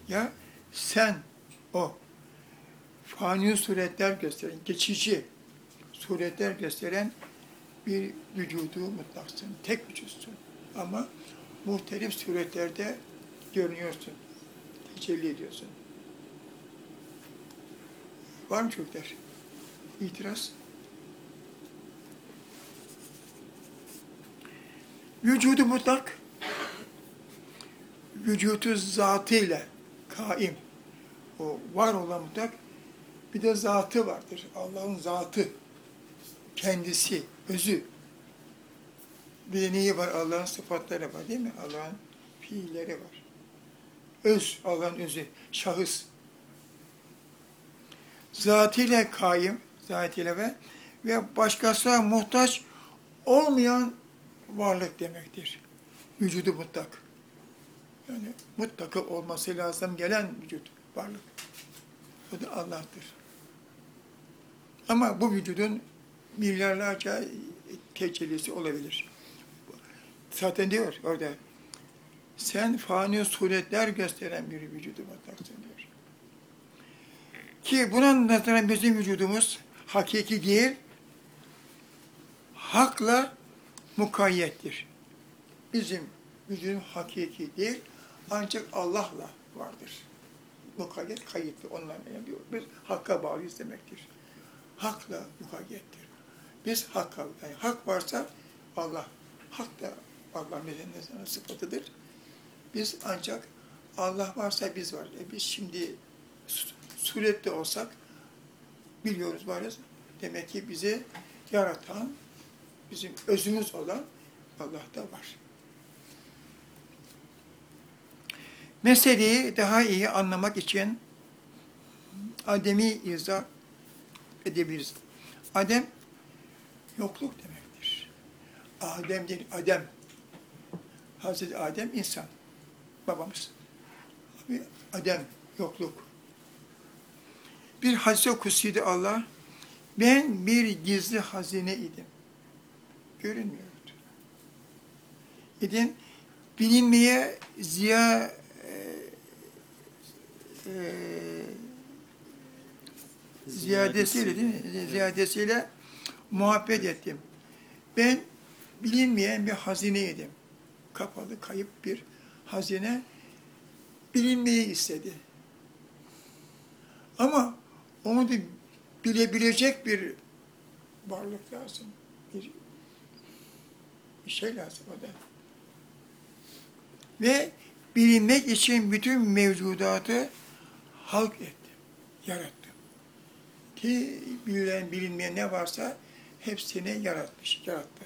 Ya sen o fani suretler gösteren, geçici suretler gösteren bir vücudu mutlaksın. Tek vücutsun. Ama muhtelif suretlerde görünüyorsun. Tecelli ediyorsun. Var mı çocuklar? İtiraz? Vücudu mutlak, vücudu zatıyla kaim, o var olan mutlak, bir de zatı vardır, Allah'ın zatı. kendisi, özü. Bir var? Allah'ın sıfatları var değil mi? Allah'ın fiilleri var. Öz, Allah'ın özü, şahıs. Zatıyla kaim, zatıyla ve ve başkasına muhtaç olmayan varlık demektir. Vücudu mutlak. Yani mutlaka olması lazım gelen vücut, varlık. O da Allah'tır. Ama bu vücudun milyarlarca tecellisi olabilir. Zaten diyor orada, sen fani suretler gösteren bir vücudu mutlaksın diyor. Ki buna nazaran bizim vücudumuz hakiki değil, hakla mukayyettir. Bizim vücudum hakiki değil, ancak Allah'la vardır. Mukayyet kayıtlı, onlarla yapıyor. Biz hakka bağlıyız demektir. Hakla mukayyettir. Biz hakka, yani hak varsa Allah, hak da Allah medeniyetinin sıfatıdır. Biz ancak Allah varsa biz varız. E biz şimdi su- surette olsak biliyoruz varız. Demek ki bizi yaratan, bizim özümüz olan Allah da var. Meseleyi daha iyi anlamak için Adem'i izah edebiliriz. Adem yokluk demektir. Adem değil, Adem. Hazreti Adem insan. Babamız. Adem, yokluk. Bir hadise kutsiydi Allah. Ben bir gizli hazine idim. Görünmüyordu. İdim. Bilinmeye ziya e, e, ziyadesiyle değil mi? Ziyadesiyle muhabbet ettim. Ben bilinmeyen bir hazineydim. Kapalı, kayıp bir hazine bilinmeyi istedi. Ama onu da bilebilecek bir varlık lazım. Bir, bir şey lazım o da. Ve bilinmek için bütün mevcudatı halk ettim, yarattım. Ki bilen bilinmeyen ne varsa hepsini yaratmış, yarattı.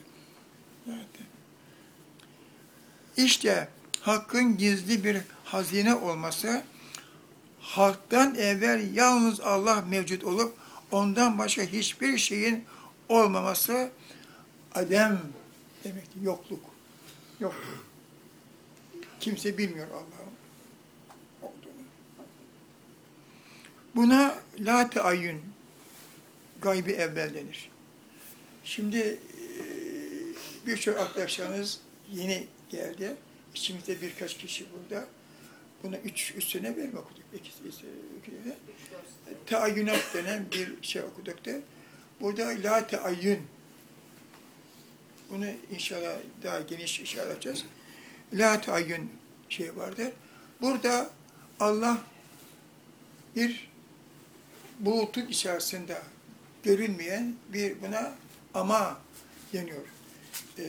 yarattı. İşte hakkın gizli bir hazine olması, halktan evvel yalnız Allah mevcut olup ondan başka hiçbir şeyin olmaması adem demektir, yokluk. Yokluk. Kimse bilmiyor Allah'ın olduğunu. Buna la teayyün, gaybi evvel denir. Şimdi birçok arkadaşlarınız yeni geldi. İçimizde birkaç kişi burada. Buna üç, üç sene verme okuduk. İki, iki, iki, iki, Teayyünat denen bir şey okuduk da. Burada la teayyün. Bunu inşallah daha geniş işe alacağız. La teayyün şey vardır. Burada Allah bir bulutun içerisinde görünmeyen bir buna ama deniyor. Ee,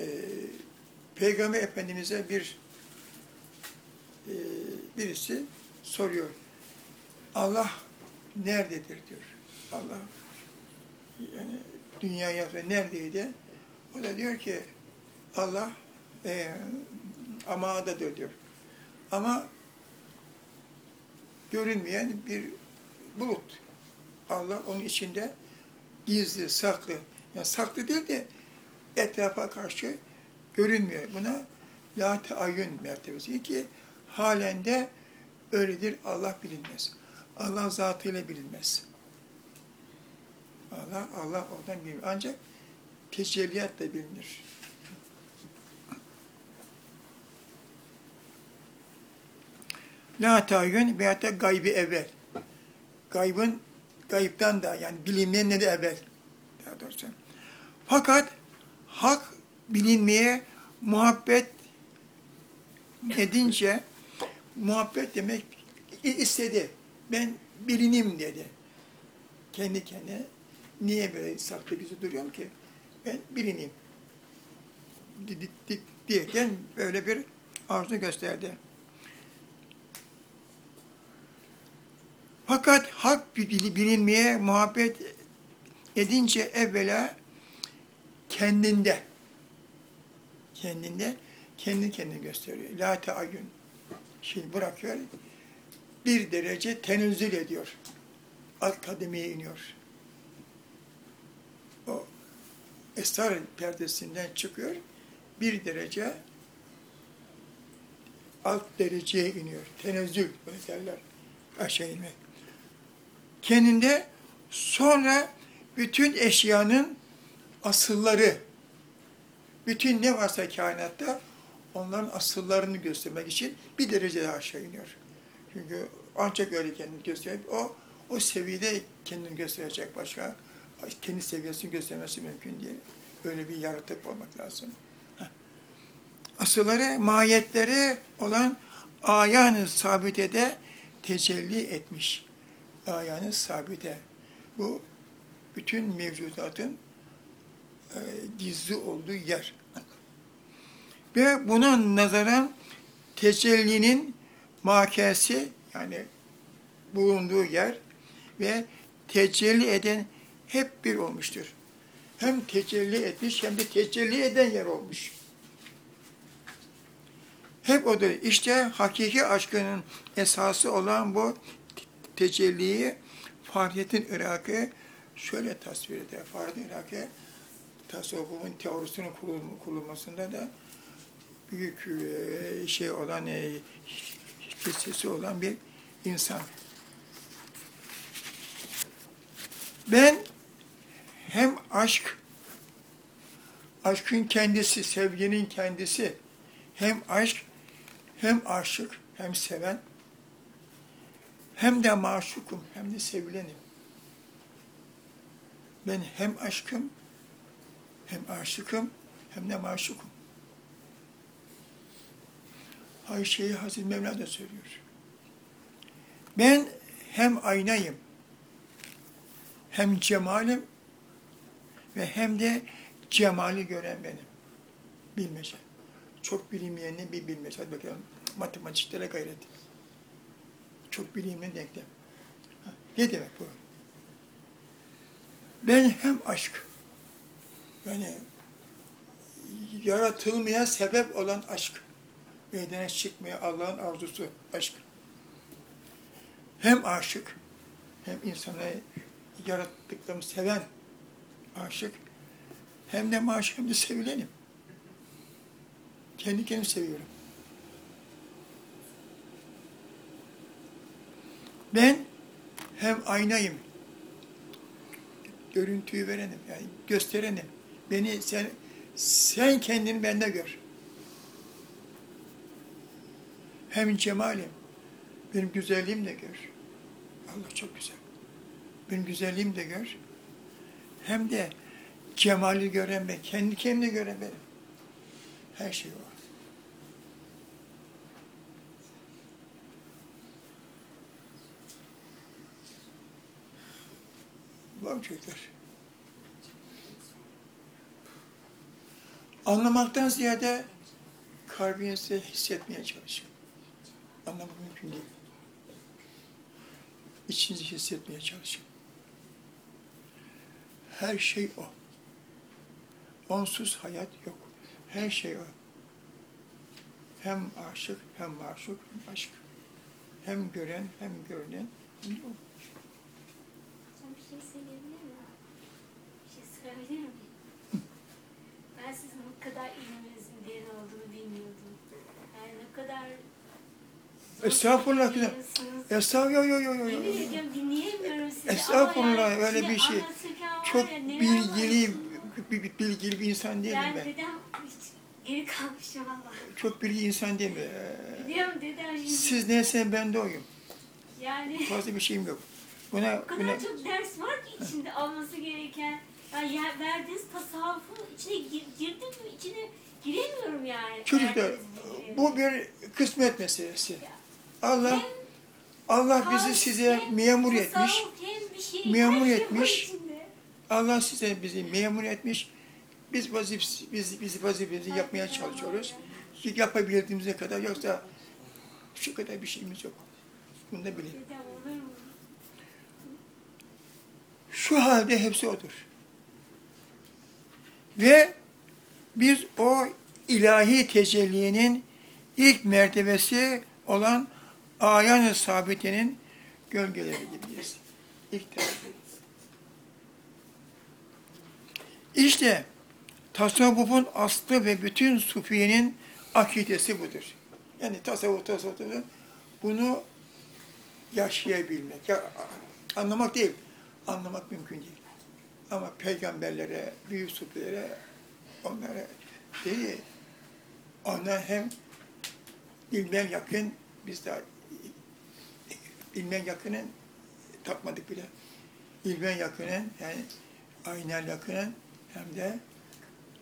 Peygamber Efendimiz'e bir e, birisi soruyor. Allah nerededir diyor. Allah yani dünyaya neredeydi? O da diyor ki Allah e, amadadır diyor. Ama görünmeyen bir bulut. Allah onun içinde gizli, saklı. Yani saklı değil de etrafa karşı görünmüyor. Buna la teayyün mertebesi ki halen de öyledir. Allah bilinmez. Allah zatıyla bilinmez. Allah, Allah oradan bilinir. Ancak tecelliyatla bilinir. La tayyün veyahut da gaybi evvel. Gaybın, gayipten da yani bilinmeyen de evvel. Daha doğrusu. Fakat hak bilinmeye muhabbet edince muhabbet demek istedi. Ben bilinim dedi. Kendi kendine niye böyle saklı bizi duruyorum ki? Ben bilineyim. Di- di- di- Diyerken böyle bir arzu gösterdi. Fakat hak bil- bilinmeye muhabbet edince evvela kendinde kendinde kendi kendini gösteriyor. La teayyün. Şimdi bırakıyor. Bir derece tenezzül ediyor. Alt kademeye iniyor. O esrar perdesinden çıkıyor. Bir derece alt dereceye iniyor. Tenezzül böyle derler. Aşağı inmek. Kendinde sonra bütün eşyanın asılları, bütün ne varsa kainatta onların asıllarını göstermek için bir derece daha aşağı iniyor. Çünkü ancak öyle kendini gösterip o o seviyede kendini gösterecek başka kendi seviyesini göstermesi mümkün değil. Öyle bir yaratık olmak lazım. Asılları, mahiyetleri olan ayan-ı sabitede tecelli etmiş. Ayan-ı sabite. Bu bütün mevcudatın e, gizli olduğu yer. Ve buna nazaran tecellinin makesi yani bulunduğu yer ve tecelli eden hep bir olmuştur. Hem tecelli etmiş hem de tecelli eden yer olmuş. Hep odur. İşte hakiki aşkının esası olan bu tecelliyi Fahrettin Irak'ı şöyle tasvir eder. Fahrettin Irak'ı tasavvufun teorisinin kurulmasında da büyük e, şey olan, e, hissesi olan bir insan. Ben hem aşk, aşkın kendisi, sevginin kendisi, hem aşk, hem aşık, hem seven, hem de maşukum, hem de sevilenim. Ben hem aşkım, hem aşıkım, hem de maşukum. Ayşe'yi Hazreti Mevla da söylüyor. Ben hem aynayım, hem cemalim ve hem de cemali gören benim. Bilmece. Çok bilinmeyenin bir bilmece. Hadi bakalım matematiklere gayret. Çok bilinmeyen denklem. Ne demek bu? Ben hem aşk, yani yaratılmaya sebep olan aşk, meydana çıkmaya Allah'ın arzusu, aşk. Hem aşık, hem insanı yarattıklarımı seven aşık, hem de maşık hem de sevilenim. Kendi kendimi seviyorum. Ben hem aynayım, görüntüyü verenim, yani gösterenim. Beni sen, sen kendini bende gör. Hem cemalim, benim güzelliğim de gör. Allah çok güzel. Benim güzelliğim de gör. Hem de cemali gören ben, kendi kendini gören benim. Her şey var. Var mı çocuklar? Anlamaktan ziyade kalbinizde hissetmeye çalışın. Anlamak mümkün değil. İçinizi hissetmeye çalışın. Her şey o. Onsuz hayat yok. Her şey o. Hem aşık, hem maşuk, hem aşk. Hem gören, hem görünen, hem de o. Sen bir şey söyleyebilir miyim? Bir şey sorabilir miyim? Ben sizin bu kadar ilminizin derin olduğunu bilmiyordum. Yani ne kadar... Estağfurullah. Dinliyorsunuz. Estağfurullah, yo yo yo yo. Estağfurullah, öyle bir şey. Çok ya, bilgili, bi- bi- bilgili bir insan değilim Yani ben. dedem hiç geri kalmış valla. Çok bilgili insan değilim. Ee, Biliyorum dedem. Siz neyse ben de oyum. Yani Fazla bir şeyim yok. Buna, o kadar buna çok ders var ki içinde alması gereken. Yani verdiğiniz tasavvufun içine gir, girdim mi içine giremiyorum yani. çocuklar bu bir kısmet meselesi. Allah Allah bizi size memur etmiş. şey, memur etmiş. Allah size bizi memur etmiş. Biz vazif biz biz vazifemizi yapmaya çalışıyoruz. ya. Yapabildiğimize kadar yoksa şu kadar bir şeyimiz yok. Bunu da bilin. Şu halde hepsi odur. Ve biz o ilahi tecellinin ilk mertebesi olan ayan-ı sabitenin gölgeleri gibiyiz. İlk tarafı. İşte tasavvufun aslı ve bütün sufiyenin akidesi budur. Yani tasavvuf, tasavvuf bunu yaşayabilmek. Ya, anlamak değil, anlamak mümkün değil. Ama peygamberlere, büyük sufilere, onlara değil, onlar hem ilmen yakın, biz de ilmen yakının tapmadık bile. İlmen yakının, yani aynen yakının hem de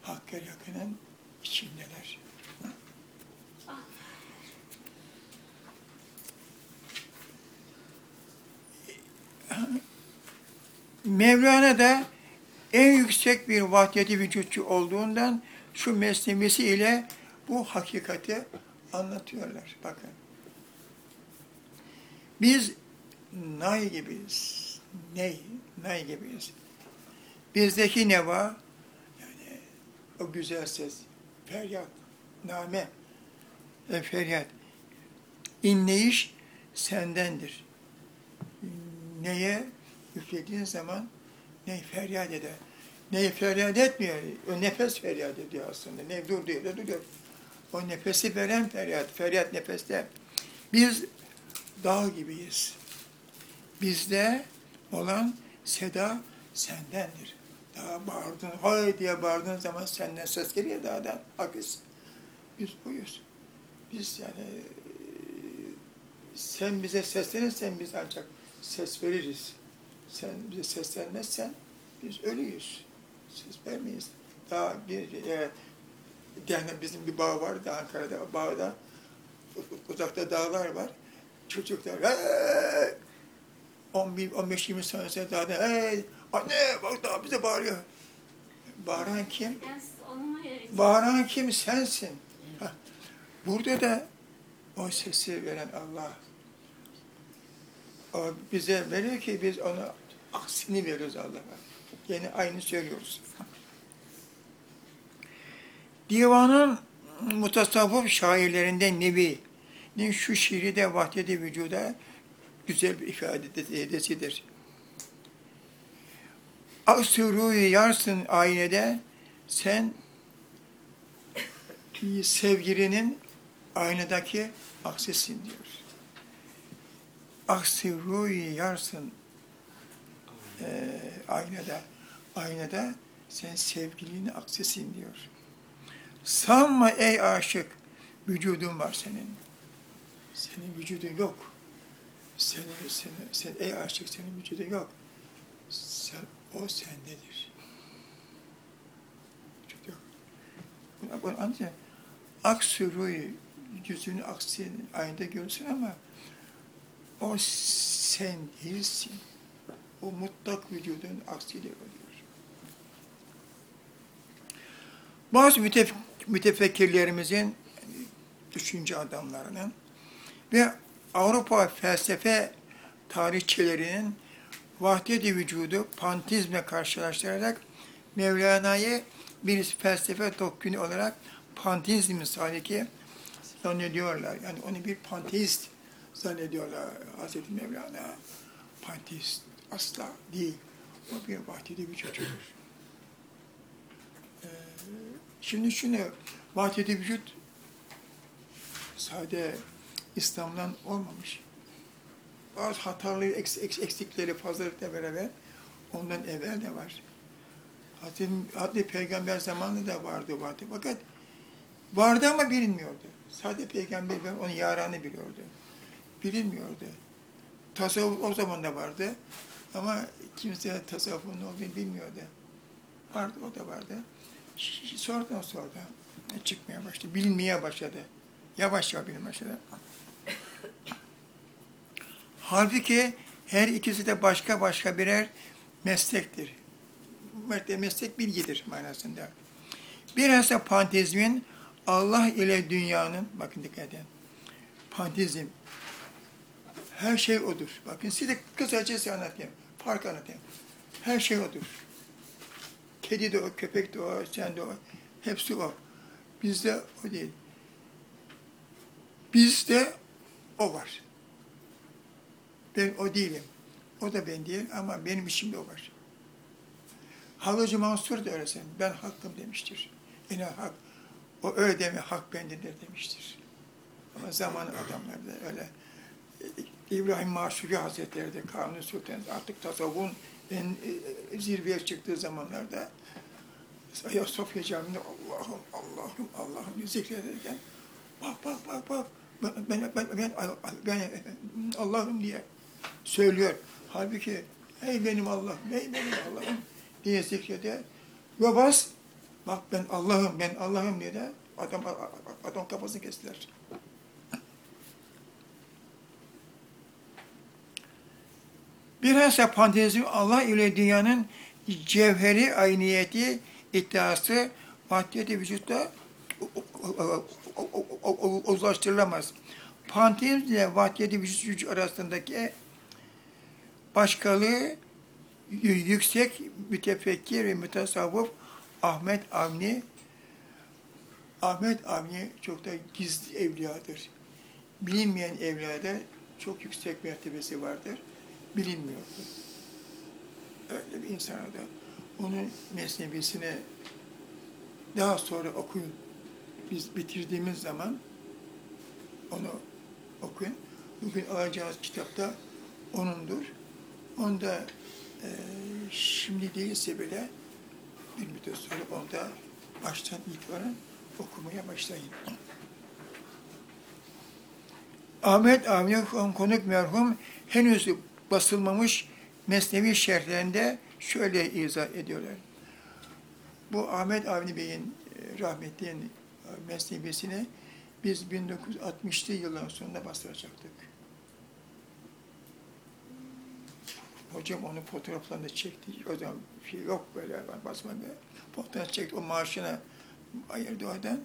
hakka yakının içindeler. Mevlana da en yüksek bir vahdiyeti vücutçu olduğundan şu mesnemesi ile bu hakikati anlatıyorlar. Bakın. Biz nay gibiyiz. Ney? Nay gibiyiz. Bizdeki neva, yani o güzel ses, feryat, name ve feryat, inleyiş sendendir. Neye yüklediğin zaman ne feryat eder. Ne feryat etmiyor, o nefes feryat ediyor aslında. Ne dur diyor, da duruyor. O nefesi veren feryat, feryat nefeste. Biz dağ gibiyiz. Bizde olan seda sendendir. Daha bağırdın, hay diye bağırdığın zaman senden ses geliyor dağdan, akız. Biz buyuz. Biz yani sen bize seslenirsen biz ancak ses veririz. Sen bize seslenmezsen biz ölüyüz. Ses vermeyiz. Daha bir e, yani bizim bir bağ vardı Ankara'da. Bağda uzakta dağlar var. Çocuklar hey! 15-20 sene sonra dağda hey! Anne bak daha bize bağırıyor. Bağıran kim? Bağıran kim? Sensin. Hah. Burada da o sesi veren Allah. O bize veriyor ki biz ona aksini veriyoruz Allah'a. Yine aynı söylüyoruz. Divanın mutasavvıf şairlerinden Nebi'nin şu şiiri de vahdedi vücuda güzel bir ifadesidir. Aksuruyu yarsın aynede sen sevgilinin aynadaki aksisin diyor. Aksiruyu yarsın e, aynada. Aynada sen sevgilinin aksisin diyor. Sanma ey aşık, vücudun var senin. Senin vücudun yok. Senin, senin, sen, ey aşık senin vücudun yok. Sen, o sendedir. Vücut yok. Bunu, bunu anlayacağım. Aksürüyü, yüzünü aksini aynada görsün ama o sen değilsin. O mutlak vücudun aksiyle oluyor. Bazı mütef mütefekkirlerimizin, düşünce adamlarının ve Avrupa felsefe tarihçilerinin vahdet-i vücudu pantizmle karşılaştırarak Mevlana'yı bir felsefe doktrini olarak pantizm misali ki zannediyorlar. Yani onu bir panteist zannediyorlar Hazreti Mevlana. Panteist asla değil. O bir vahdet-i vücududur. Ee, şimdi şunu, vahdet-i vücut sade İslam'dan olmamış. Bazı hatalı, eks, eks, eksikleri fazlalıkla beraber ondan evvel de var. Hazreti Peygamber zamanında da vardı vardı. Fakat vardı ama bilinmiyordu. Sadece Peygamber ben onun yaranı biliyordu. Bilinmiyordu. Tasavvuf o zaman da vardı. Ama kimse tasavvufun ne olduğunu bilmiyordu. Vardı, o da vardı. Sonradan sonra çıkmaya başladı, bilinmeye başladı. Yavaş yavaş bilinmeye başladı. Halbuki her ikisi de başka başka birer meslektir. Meslek bilgidir manasında. Bilhassa pantezmin Allah ile dünyanın, bakın dikkat edin, pantezm, her şey odur. Bakın size kısaca size anlatayım, fark anlatayım. Her şey odur. kedi de o, köpek de o, sen de o. Hepsi o. Bizde o değil. Bizde o var. Ben o değilim. O da ben değil ama benim içimde o var. Halıcı Mansur da öyle. Ben hakkım demiştir. Yine hak. O öyle deme hak bendedir demiştir. Ama zaman adamlar da öyle. İbrahim Maşuki Hazretleri de Kanuni Sultan artık tasavvufun en e, zirveye çıktığı zamanlarda Ayasofya Camii'nde Allah'ım, Allah'ım, Allah'ım zikrederken bak bak bak bak ben, ben, ben, ben Allah'ım diye söylüyor. Halbuki ey benim Allah'ım, ey benim Allah'ım diye zikreder. Ve bas bak ben Allah'ım, ben Allah'ım diye de adam, adam kafasını kestiler. Bilhassa pantezim Allah ile dünyanın cevheri ayniyeti iddiası maddiyeti vücutta uzlaştırılamaz. Panteizm ile vahdiyeti vücut arasındaki başkalığı yüksek mütefekkir ve mütasavvıf Ahmet Avni Ahmet Avni çok da gizli evliyadır. Bilinmeyen evliyada çok yüksek mertebesi vardır. Bilinmiyordu. Öyle bir insana da onun mesnevisini daha sonra okuyun. Biz bitirdiğimiz zaman onu okuyun. Bugün alacağınız kitapta onundur. Onda e, şimdi değilse bile bir müddet sonra onda baştan itibaren okumaya başlayın. Ahmet Avni Konuk merhum henüz basılmamış Mesnevi şerhlerinde şöyle izah ediyorlar. Bu Ahmet Avni Bey'in e, rahmetliğin mesnevisini biz 1960'lı yılların sonunda bastıracaktık. Hocam onun fotoğraflarını çekti. O zaman şey yok böyle basma böyle. Fotoğraf çekti. O maaşına ayırdı oradan.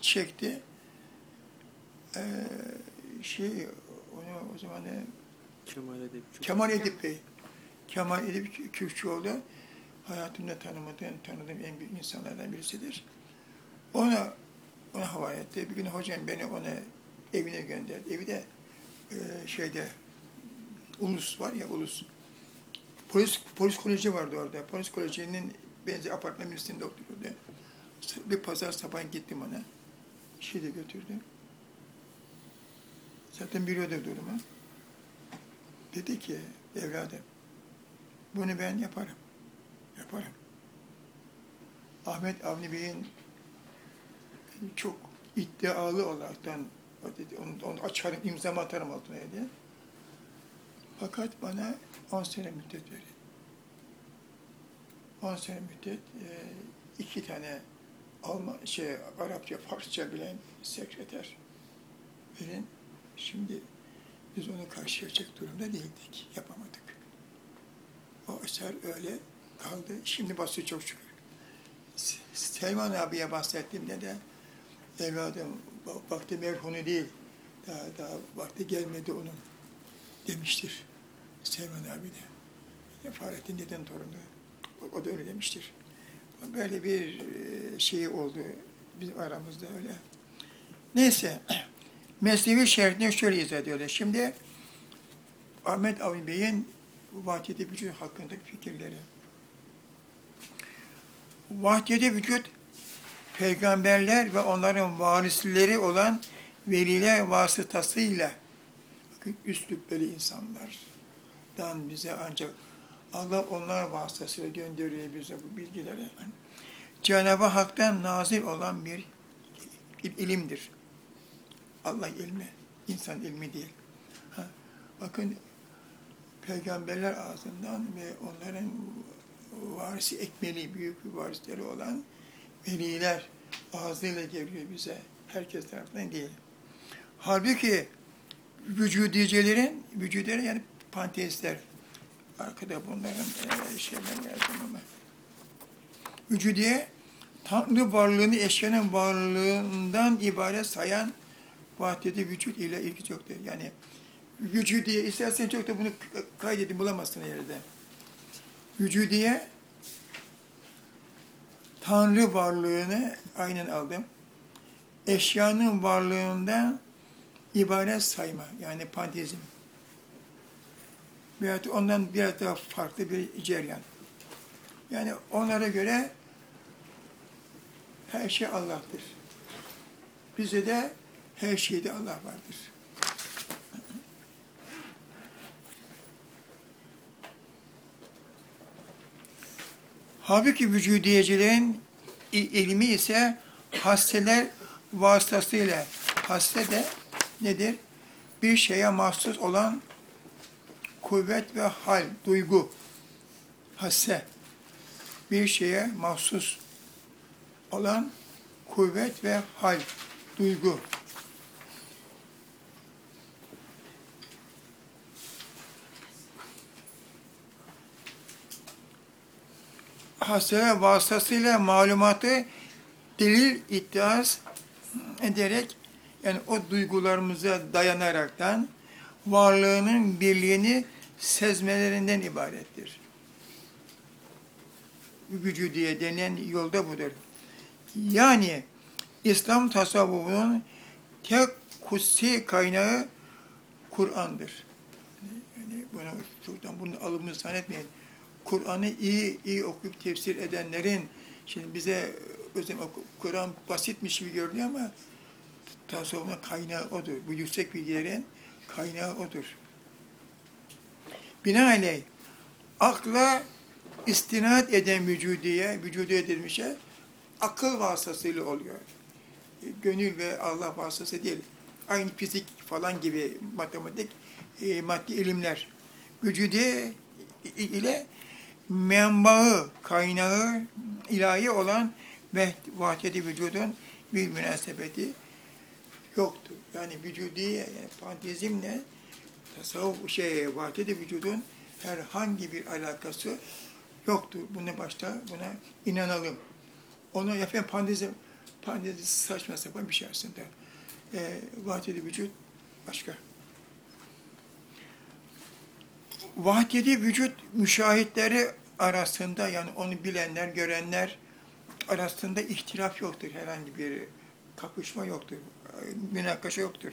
Çekti. Ee, şey onu o zaman ne? Kemal Edip. Kemal Edip Bey. Kemal Edip Kürkçüoğlu hayatımda tanımadığım, tanıdığım en büyük insanlardan birisidir. Ona ona havale etti. Bir gün hocam beni ona evine gönderdi. Evi de e, şeyde Ulus var ya Ulus. Polis polis koleji vardı orada. Polis kolejinin benzer apartmanın üstünde oturuyordu. Bir pazar sabah gittim ona. Şey de götürdüm. Zaten biliyordu durumu. Dedi ki evladım bunu ben yaparım. Yaparım. Ahmet Avni Bey'in çok iddialı olaraktan onu, onu açarım, imzamı atarım altına dedi. Fakat bana 10 sene müddet verin. 10 sene müddet e, iki tane Alman, şey, Arapça, Farsça bilen sekreter verin. Şimdi biz onu karşılayacak durumda değildik, yapamadık. O eser öyle kaldı. Şimdi basıyor çok şükür. Selman abiye bahsettiğimde de evladım vakti merhunu değil, daha, daha vakti gelmedi onun demiştir Selman abi de. Fahrettin deden torunu. O, o da öyle demiştir. Böyle bir şey oldu bizim aramızda öyle. Neyse, Mesnevi şerhine şöyle izah ediyorlar. Şimdi Ahmet Avni Bey'in vahdiyeti vücut hakkındaki fikirleri. Vahdiyeti vücut peygamberler ve onların varisleri olan veliler vasıtasıyla bakın üst rütbeli insanlardan bize ancak Allah onlar vasıtasıyla gönderiyor bize bu bilgileri. Cenab-ı Hak'tan nazil olan bir ilimdir. Allah ilmi, insan ilmi değil. Ha, bakın peygamberler ağzından ve onların varisi ekmeli, büyük bir varisleri olan veliler ağzıyla geliyor bize. Herkes tarafından değil. Halbuki vücudiyecilerin, vücudiler yani panteistler, arkada bunların e, şeyler yazdım ama. Vücudiye, Tanrı varlığını eşyanın varlığından ibaret sayan vahdeti vücut ile ilgisi yoktur. Yani vücudiye, istersen çok da bunu kaydedin bulamazsın yerde. Vücudiye, Tanrı varlığını aynen aldım. Eşyanın varlığından ibaret sayma, yani panteizm. Veyahut ondan biraz daha farklı bir ceryan. Yani onlara göre her şey Allah'tır. Bize de her şeyde Allah vardır. Halbuki vücudiyecilerin ilmi ise hasteler vasıtasıyla, haste de nedir? Bir şeye mahsus olan kuvvet ve hal, duygu, hasse. Bir şeye mahsus olan kuvvet ve hal, duygu. Hasseler vasıtasıyla malumatı delil iddias ederek yani o duygularımıza dayanaraktan varlığının birliğini sezmelerinden ibarettir. Vücudiye denen yolda budur. Yani İslam tasavvufunun tek kutsi kaynağı Kur'an'dır. Yani bunu şuradan bunu alımını zannetmeyin. Kur'an'ı iyi iyi okuyup tefsir edenlerin şimdi bize Kur'an basitmiş gibi görünüyor ama tasavvufun kaynağı odur. Bu yüksek bilgilerin kaynağı odur. Binaenaleyh akla istinad eden vücudiye, vücudiye edilmişe akıl vasıtasıyla oluyor. Gönül ve Allah vasıtası değil. Aynı fizik falan gibi matematik, e, maddi ilimler. Vücudiye ile menbaı, kaynağı ilahi olan vahdeti vücudun bir münasebeti yoktur. Yani vücudi, yani fantezimle tasavvuf şey, vahdeti vücudun herhangi bir alakası yoktur. Bunu başta buna inanalım. Onu yapan pandezim, pandezim saçma sapan bir şey aslında. E, vahdeti vücut başka. Vahdeti vücut müşahitleri arasında yani onu bilenler, görenler arasında ihtilaf yoktur. Herhangi bir kapışma yoktur. Münakaşa yoktur.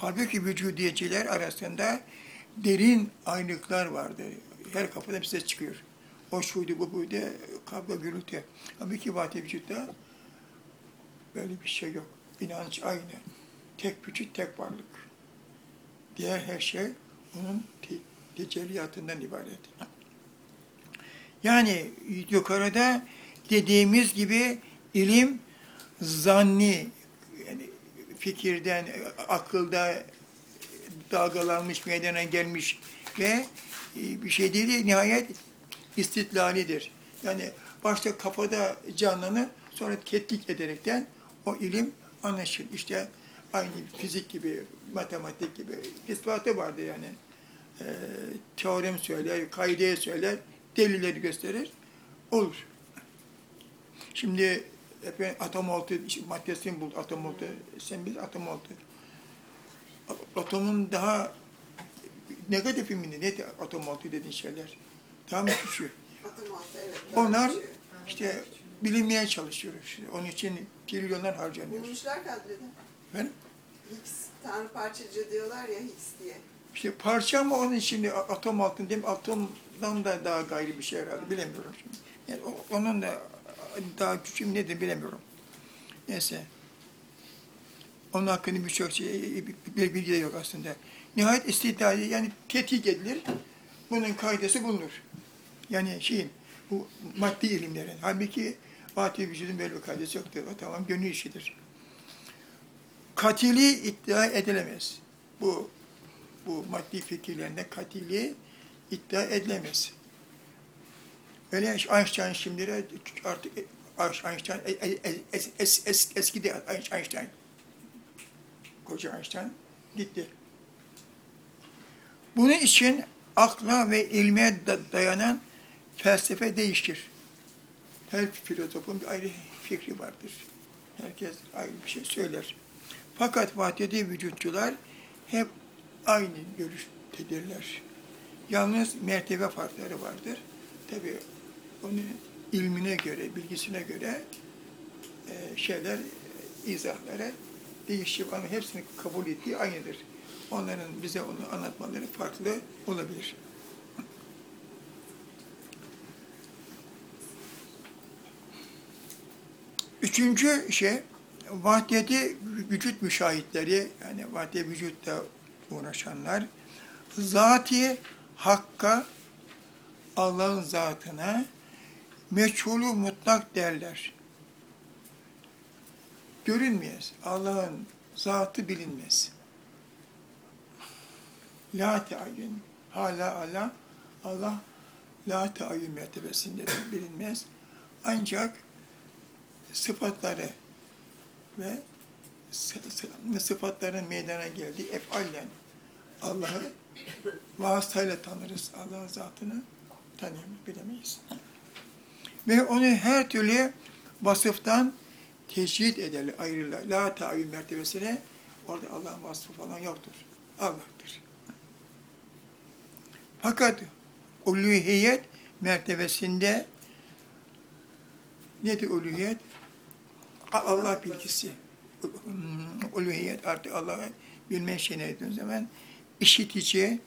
Halbuki vücudiyeciler arasında derin ayrılıklar vardır. Her kapıda bir ses çıkıyor. O şuydu, bu buydu, kavga gürültü. Halbuki vahdeti vücutta böyle bir şey yok. İnanç aynı. Tek vücut, tek varlık. Diğer her şey onun te tecelliyatından ibaret. Yani yukarıda dediğimiz gibi ilim zanni, fikirden, akılda dalgalanmış, meydana gelmiş ve bir şey değil, nihayet istitlalidir. Yani başta kafada canlanır, sonra tetkik ederekten o ilim anlaşılır. İşte aynı fizik gibi, matematik gibi ispatı vardı yani. Ee, teorem söyler, kaideyi söyler, delilleri gösterir, olur. Şimdi efendim, atom altı maddesini bul, atom altı, sen bil atom altı. Atomun daha negatifi mi ne atom altı dediğin şeyler? Daha mı evet. Onlar işte bilinmeye çalışıyoruz. İşte onun için trilyonlar harcanıyor. Bulmuşlar kadrede. Ben Higgs, Tanrı parçacığı diyorlar ya Higgs diye. işte parça ama onun içinde atom altın değil mi? Atomdan da daha gayri bir şey herhalde. Bilemiyorum şimdi. Yani onun da daha küçük nedir bilemiyorum. Neyse. Onun hakkında birçok şey, bir bilgi de yok aslında. Nihayet istidlali yani tetkik edilir. Bunun kaidesi bulunur. Yani şeyin, bu maddi ilimlerin. Halbuki batı vücudun böyle bir kaidesi yoktur. O tamam gönül işidir. Katili iddia edilemez. Bu bu maddi fikirlerinde katili iddia edilemez. Öyle Einstein şimdi artık Einstein es, es, es, es, eski de Einstein. Koca Einstein gitti. Bunun için akla ve ilme da- dayanan felsefe değiştir. Her filozofun bir ayrı fikri vardır. Herkes ayrı bir şey söyler. Fakat vahdedi vücutçular hep aynı görüştedirler. Yalnız mertebe farkları vardır. Tabi onu ilmine göre, bilgisine göre e, şeyler, izahları değişir ama hepsini kabul ettiği aynıdır. Onların bize onu anlatmaları farklı olabilir. Üçüncü şey, vahdiyeti vücut müşahitleri, yani vahdiyeti vücutta uğraşanlar, zati hakka, Allah'ın zatına meçhulü mutlak derler. Görünmez. Allah'ın zatı bilinmez. La teayyün. Hala Allah, Allah la teayyün mertebesinde bilinmez. Ancak sıfatları ve sı- sı- sıfatların meydana geldiği efallen Allah'ı vasıtayla tanırız. Allah'ın zatını tanıyamayız, bilemeyiz. Ve onu her türlü vasıftan tecrid ederler, ayrılırlar. La tayyün mertebesine orada Allah'ın vasfı falan yoktur. Allah'tır. Fakat uluhiyet mertebesinde nedir uluhiyet? Allah bilgisi. Uluhiyet artık Allah'ı bilme şeyine ettiğin zaman işitici,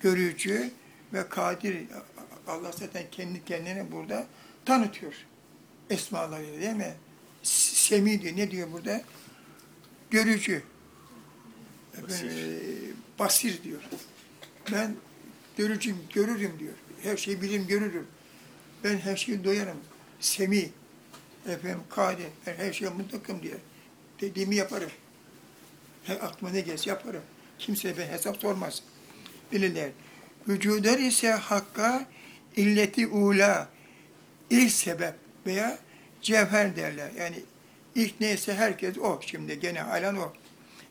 görücü ve kadir. Allah zaten kendi kendine burada tanıtıyor. Esmalarıyla değil mi? Semi diyor. Ne diyor burada? Görücü. Efendim, e, basir diyor. Ben görücüm, görürüm diyor. Her şeyi bilim görürüm. Ben her şeyi doyarım. Semi. Efendim kadir. Ben her şeye mutlakım diyor. Dediğimi yaparım. Her aklıma ne gelse yaparım. Kimse ben hesap sormaz. Bilirler. Vücuder ise hakka illeti ula, ilk sebep veya cevher derler. Yani ilk neyse herkes o. Şimdi gene halen o.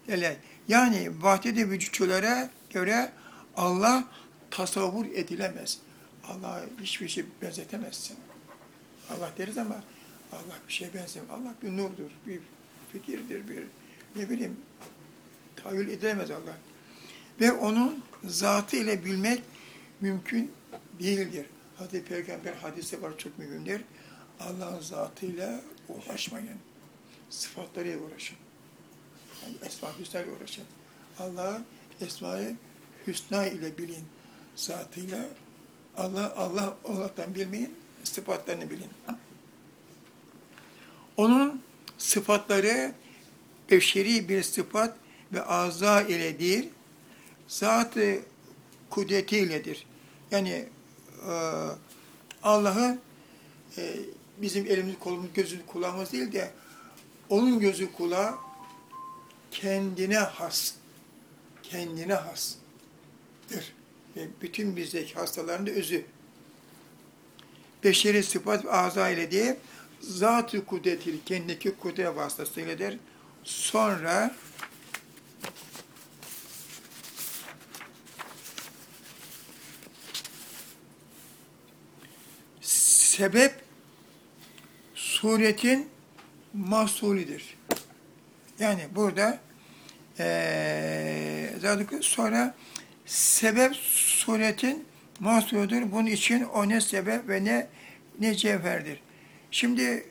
Derler. Yani vahdedi vücutçulara göre Allah tasavvur edilemez. Allah'a hiçbir şey benzetemezsin. Allah deriz ama Allah bir şeye benzemiyor. Allah bir nurdur, bir fikirdir, bir ne bileyim tahayyül edilemez Allah. Ve onun zatı ile bilmek mümkün değildir. Hazreti Peygamber hadisi var çok mühimdir. Allah'ın zatıyla uğraşmayın. Sıfatlarıyla uğraşın. Yani Esma-ı Hüsna ile uğraşın. Allah'ı Esma-ı Hüsna ile bilin. Zatıyla Allah Allah Allah'tan bilmeyin, sıfatlarını bilin. Onun sıfatları beşeri bir sıfat ve aza ile değil, zat-ı kudretiyledir. Yani e, Allah'ın e, bizim elimiz, kolumuz, gözümüz, kulağımız değil de onun gözü kulağı kendine has. Kendine hasdır. Ve bütün bizdeki hastaların da özü. Beşeri sıfat ve aza ile diye zat-ı kudretiyle, kendindeki kudret vasıtasıyladır. Sonra sebep suretin mahsulidir. Yani burada eee zaten sonra sebep suretin mahsuludur. Bunun için o ne sebep ve ne ne cevherdir. Şimdi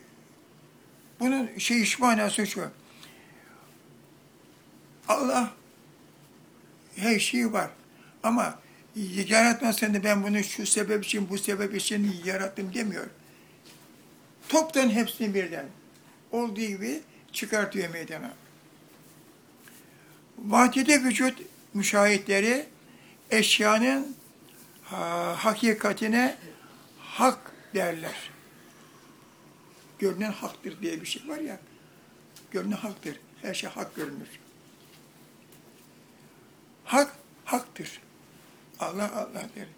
bunun şey iş manası şu. Allah her şeyi var. Ama yaratmazsan da ben bunu şu sebep için, bu sebep için yarattım demiyor. Toptan hepsini birden olduğu gibi çıkartıyor meydana. Vahdede vücut müşahitleri eşyanın ha, hakikatine hak derler. Görünen haktır diye bir şey var ya. Görünen haktır. Her şey hak görünür. Hak, haktır. Allah Allah'tır.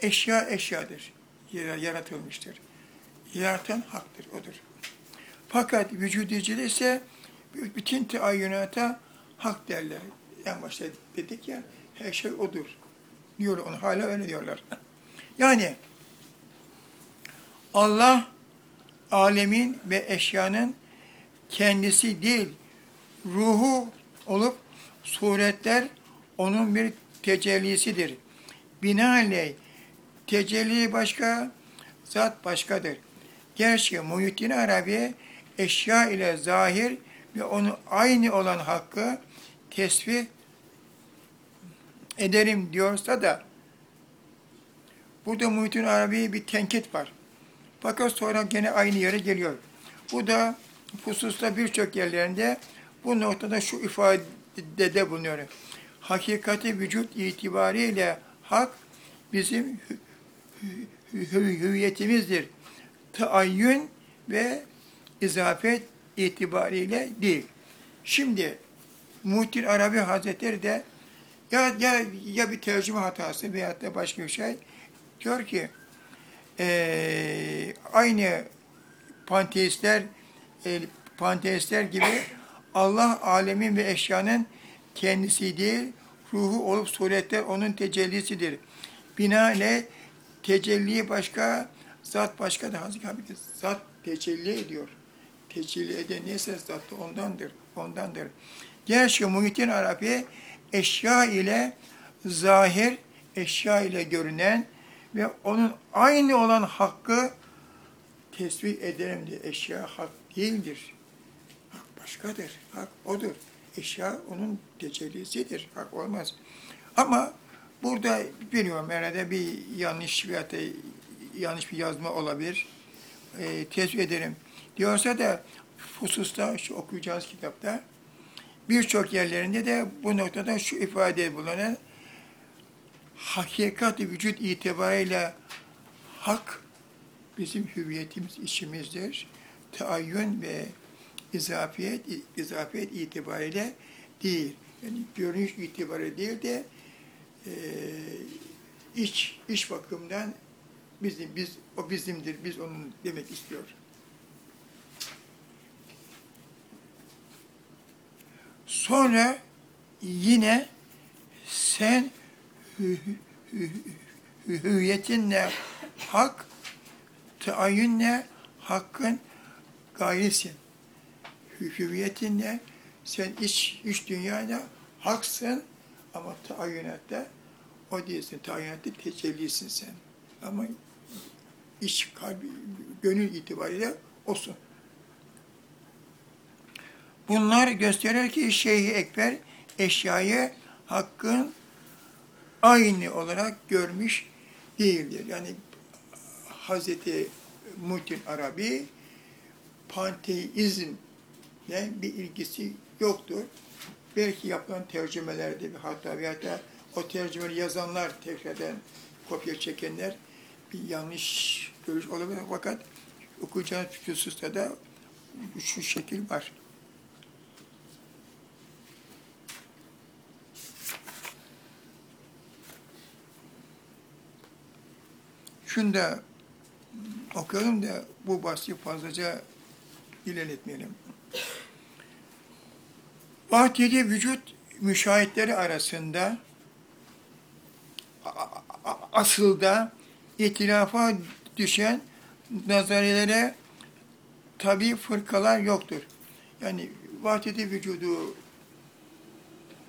Eşya eşyadır. Yaratılmıştır. Yaratan haktır, odur. Fakat vücudicide ise bütün teayyünata hak derler. En başta dedik ya, her şey odur. Diyor onu, hala öyle diyorlar. Yani Allah alemin ve eşyanın kendisi değil, ruhu olup suretler onun bir tecellisidir. Binaenaleyh tecelli başka, zat başkadır. Gerçi Muhyiddin Arabi eşya ile zahir ve onun aynı olan hakkı tesbih ederim diyorsa da burada Muhyiddin Arabi'ye bir tenkit var. Fakat sonra gene aynı yere geliyor. Bu da hususta birçok yerlerinde bu noktada şu ifadede bulunuyor. Hakikati vücut itibariyle hak bizim hü- hü- hü- hüviyetimizdir. Taayyün ve izafet itibariyle değil. Şimdi Muhittin Arabi Hazretleri de ya, ya, ya bir tercüme hatası veyahut da başka bir şey diyor ki eee, aynı panteistler e, panteistler gibi Allah alemin ve eşyanın kendisi değil, ruhu olup suretler onun tecellisidir. Binaenle tecelli başka, zat başka da Hazreti Habib zat tecelli ediyor. Tecelli eden neyse zat da ondandır, ondandır. Gerçi Muhittin Arabi eşya ile zahir, eşya ile görünen ve onun aynı olan hakkı tesbih ederim diye eşya hak değildir. Hak başkadır. Hak odur. Eşya onun tecellisidir. Hak olmaz. Ama burada biliyorum herhalde bir yanlış da yanlış bir yazma olabilir. E, tesbih ederim. Diyorsa da hususta şu okuyacağız kitapta birçok yerlerinde de bu noktada şu ifade bulunan hakikat-ı vücut itibariyle hak bizim hüviyetimiz içimizdir. Taayyün ve izafiyet, izafiyet itibariyle değil. Yani görünüş itibariyle değil de e, iç, iç bakımdan bizim, biz, o bizimdir, biz onun demek istiyor. Sonra yine sen hü- hü- hü- hüviyetinle hak, taayyünle hakkın gayrisin. Hü- Hüviyetinle sen iç, iç dünyada haksın ama taayyünatta o değilsin. Taayyünatta tecellisin sen. Ama iç kalbi, gönül itibariyle olsun. Bunlar gösterir ki Şeyh Ekber eşyayı hakkın aynı olarak görmüş değildir. Yani Hazreti Muhittin Arabi panteizmle bir ilgisi yoktur. Belki yapılan tercümelerde bir hata veyahut da o tercümeyi yazanlar tekrardan kopya çekenler bir yanlış görüş olabilir. Fakat okuyacağınız hususta da şu şekil var. Şunu da okuyalım da bu bahsi fazlaca ilerletmeyelim. Vahdedi vücut müşahitleri arasında asılda itilafa düşen nazariyelere tabi fırkalar yoktur. Yani vahdedi vücudu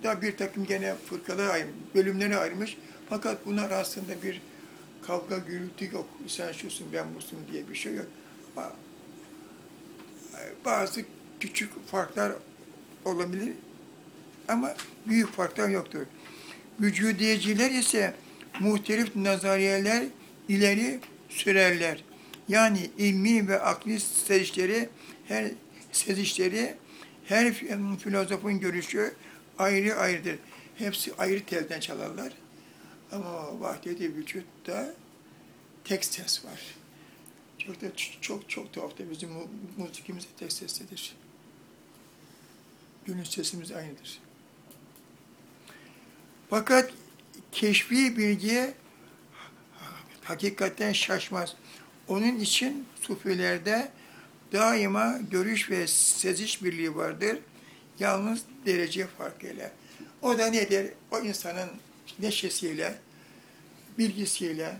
da bir takım gene fırkalara ayrılmış, bölümlere ayrılmış. Fakat bunlar aslında bir kavga gürültü yok. Sen şusun ben busun diye bir şey yok. Bazı küçük farklar olabilir ama büyük farklar yoktur. Vücudiyeciler ise muhtelif nazariyeler ileri sürerler. Yani ilmi ve akli sezişleri her sezişleri her filozofun görüşü ayrı ayrıdır. Hepsi ayrı telden çalarlar. Ama vahdedi vücutta tek ses var. Çok da çok çok tuhaftır. Bizim mu- müzikimiz de tek seslidir. Gönül sesimiz aynıdır. Fakat keşfi bilgiye hakikaten şaşmaz. Onun için sufilerde daima görüş ve seziş birliği vardır. Yalnız derece farkıyla. O da nedir? O insanın neşesiyle, bilgisiyle,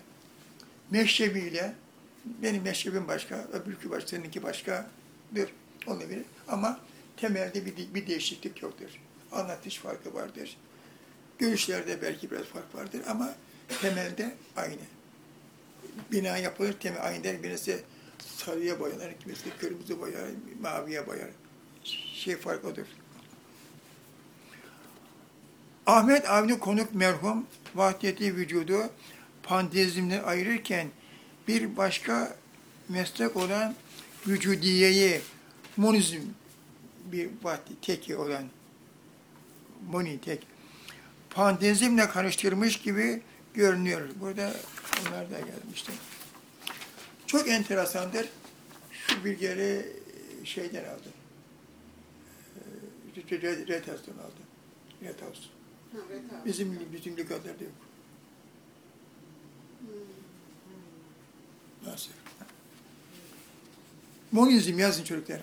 meşrebiyle, benim meşrebim başka, öbürkü başka, seninki başkadır olabilir. Ama temelde bir, bir değişiklik yoktur. Anlatış farkı vardır. Görüşlerde belki biraz fark vardır ama temelde aynı. Bina yapılır, temel aynı der. Birisi sarıya boyanır, kimisi kırmızı boyar, maviye boyar. Şey fark. Ahmet Avni Konuk merhum vahdiyeti vücudu pantezimle ayırırken bir başka meslek olan vücudiyeyi monizm bir vahdi teki olan moni tek pantezimle karıştırmış gibi görünüyor. Burada onlar da gelmişti. Çok enteresandır. Şu bilgileri şeyden aldım. Ee, Red- Red House'dan aldım. Red House. Ha. Bizim bizim ligadlarda yok. Nasıl? Monizm yazın çocuklar.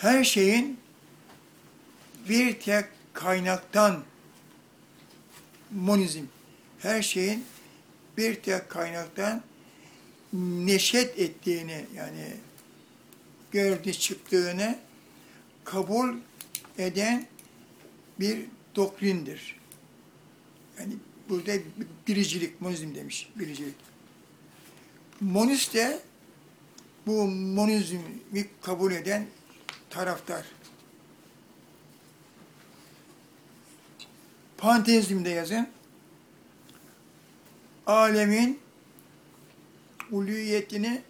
Her şeyin bir tek kaynaktan monizm. Her şeyin bir tek kaynaktan neşet ettiğini yani gördüğü çıktığını kabul eden bir doktrindir. Yani burada biricilik, monizm demiş, biricilik. Monist de bu monizmi kabul eden taraftar. Panteizmde yazın, alemin uluyetini,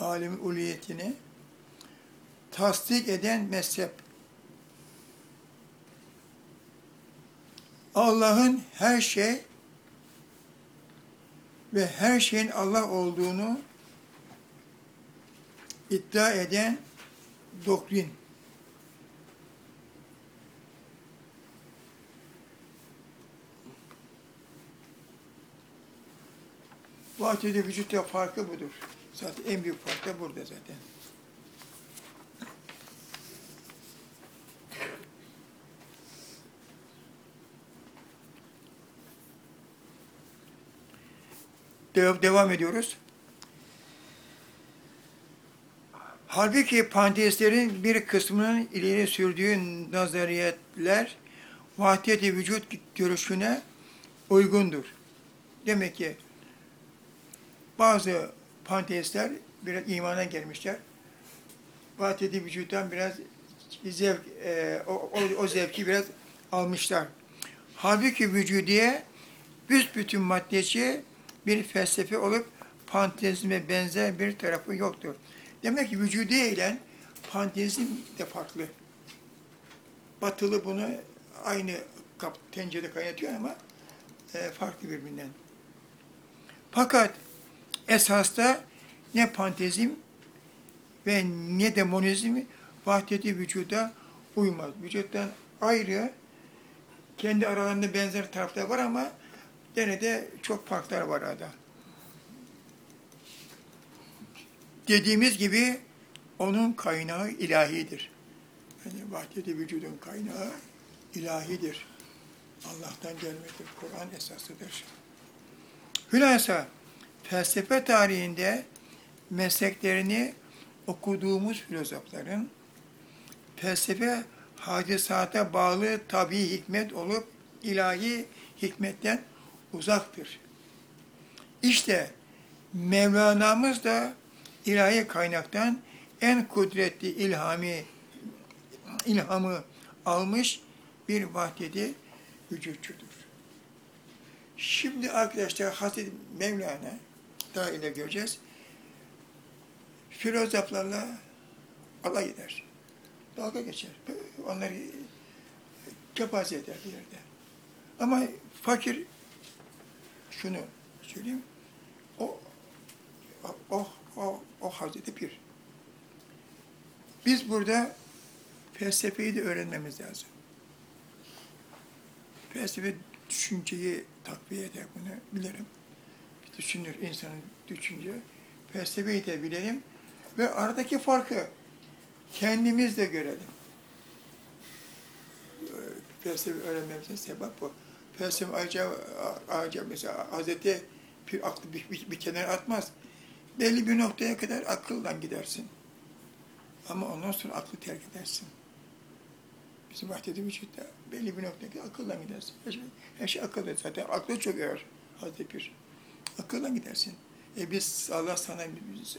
alemin uluyetini tasdik eden mezhep. Allah'ın her şey ve her şeyin Allah olduğunu iddia eden doktrin. Vahdede vücutta farkı budur. Zaten en büyük fark da burada zaten. Dev- devam ediyoruz. Halbuki panteistlerin bir kısmının ileri sürdüğü nazariyetler vahdiyeti vücut görüşüne uygundur. Demek ki bazı panteistler biraz imana gelmişler. Vahdiyeti vücuttan biraz zevk, e, o, o, zevki biraz almışlar. Halbuki vücudiye büsbütün maddeci bir felsefe olup panteizme benzer bir tarafı yoktur. Demek ki vücudiye ile panteizm de farklı. Batılı bunu aynı kap, tencerede kaynatıyor ama e, farklı birbirinden. Fakat esasta ne panteizm ve ne de monizm vahdeti vücuda uymaz. Vücuttan ayrı, kendi aralarında benzer taraflar var ama gene de çok farklar var arada. Dediğimiz gibi onun kaynağı ilahidir. Yani vahdeti vücudun kaynağı ilahidir. Allah'tan gelmektir. Kur'an esasıdır. Hülasa felsefe tarihinde mesleklerini okuduğumuz filozofların felsefe hadisata bağlı tabi hikmet olup ilahi hikmetten uzaktır. İşte Mevlana'mız da ilahi kaynaktan en kudretli ilhami ilhamı almış bir vahdeti vücutçudur. Şimdi arkadaşlar Hazreti Mevlana daha ile göreceğiz. Filozoflarla alay eder. Dalga geçer. Onları kepaze eder bir yerde. Ama fakir şunu söyleyeyim. O o o o Hazreti Pir. Biz burada felsefeyi de öğrenmemiz lazım. Felsefe düşünceyi takviye eder bunu bilirim. Düşünür insanın düşünce. Felsefeyi de bilelim ve aradaki farkı kendimiz de görelim. Ee, Felsefe öğrenmemizin sebep bu. Felsefe ayrıca, ayrıca mesela Hazreti bir aklı bir, bir, bir kenara atmaz. Belli bir noktaya kadar akıldan gidersin. Ama ondan sonra aklı terk edersin. Bizim vahdedi vücutta belli bir noktaya kadar akıldan gidersin. Her şey, her şey akılda zaten. Aklı çok ağır Hazreti Pir. Akıldan gidersin. E biz Allah sana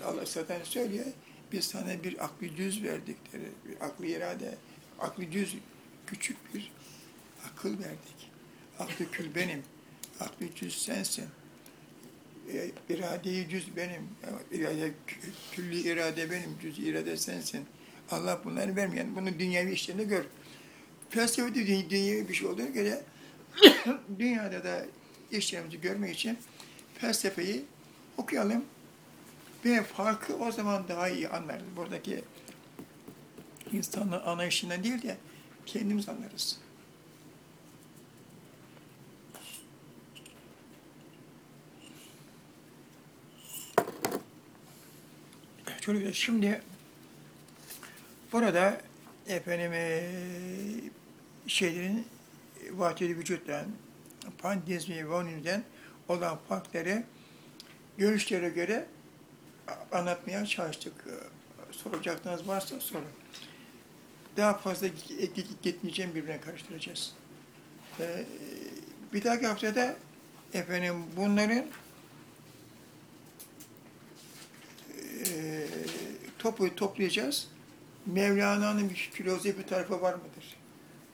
Allah zaten söylüyor. Biz sana bir aklı cüz verdik der. Bir aklı irade, aklı cüz küçük bir akıl verdik. Aklı kül benim. Aklı cüz sensin. E, iradeyi cüz benim. İrade, kü- külli irade benim. Cüz irade sensin. Allah bunları vermiyor. Yani bunu dünyevi işlerinde gör. Felsefede dü- dünyevi bir şey olduğuna göre dünyada da işlerimizi görmek için felsefeyi okuyalım ve farkı o zaman daha iyi anlarız. Buradaki insanın anlayışından değil de kendimiz anlarız. Çocuklar şimdi burada efendim eee, şeylerin vahdedi vücuttan, pandizmi ve olan farkları görüşlere göre anlatmaya çalıştık. Soracaklarınız varsa sorun. Daha fazla git- gitmeyeceğim birbirine karıştıracağız. Ee, bir dahaki haftada efendim bunların topu toplayacağız. Mevlana'nın bir filozofi tarafı var mıdır?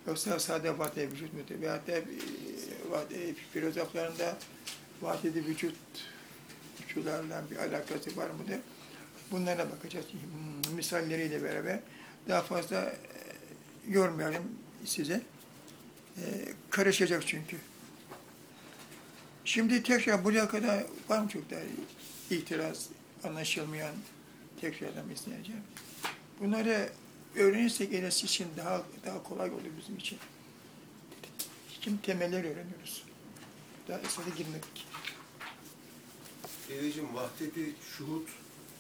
Yoksa sade vade vücut mudur? Veyahut da e, filozoflarında vadeli vücut şularla bir alakası var mıdır? Bunlara bakacağız. Hmm, Misalleriyle beraber daha fazla yormayalım size. Karışacak çünkü. Şimdi tekrar buraya kadar var mı çok daha itiraz, anlaşılmayan tekrardan isteyeceğim. Bunları öğrenirsek ilerisi için daha daha kolay olur bizim için. Şimdi temeller öğreniyoruz. Daha esere girmedik. Dedeciğim vahdeti şuhut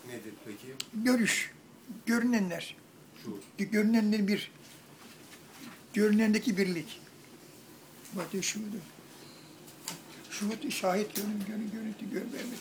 nedir peki? Görüş, görünenler, Şuhut. görünenler bir, görünendeki birlik. Vahdet şuhudu. Şuhud, şahit görün, görün, görüntü, görmemek.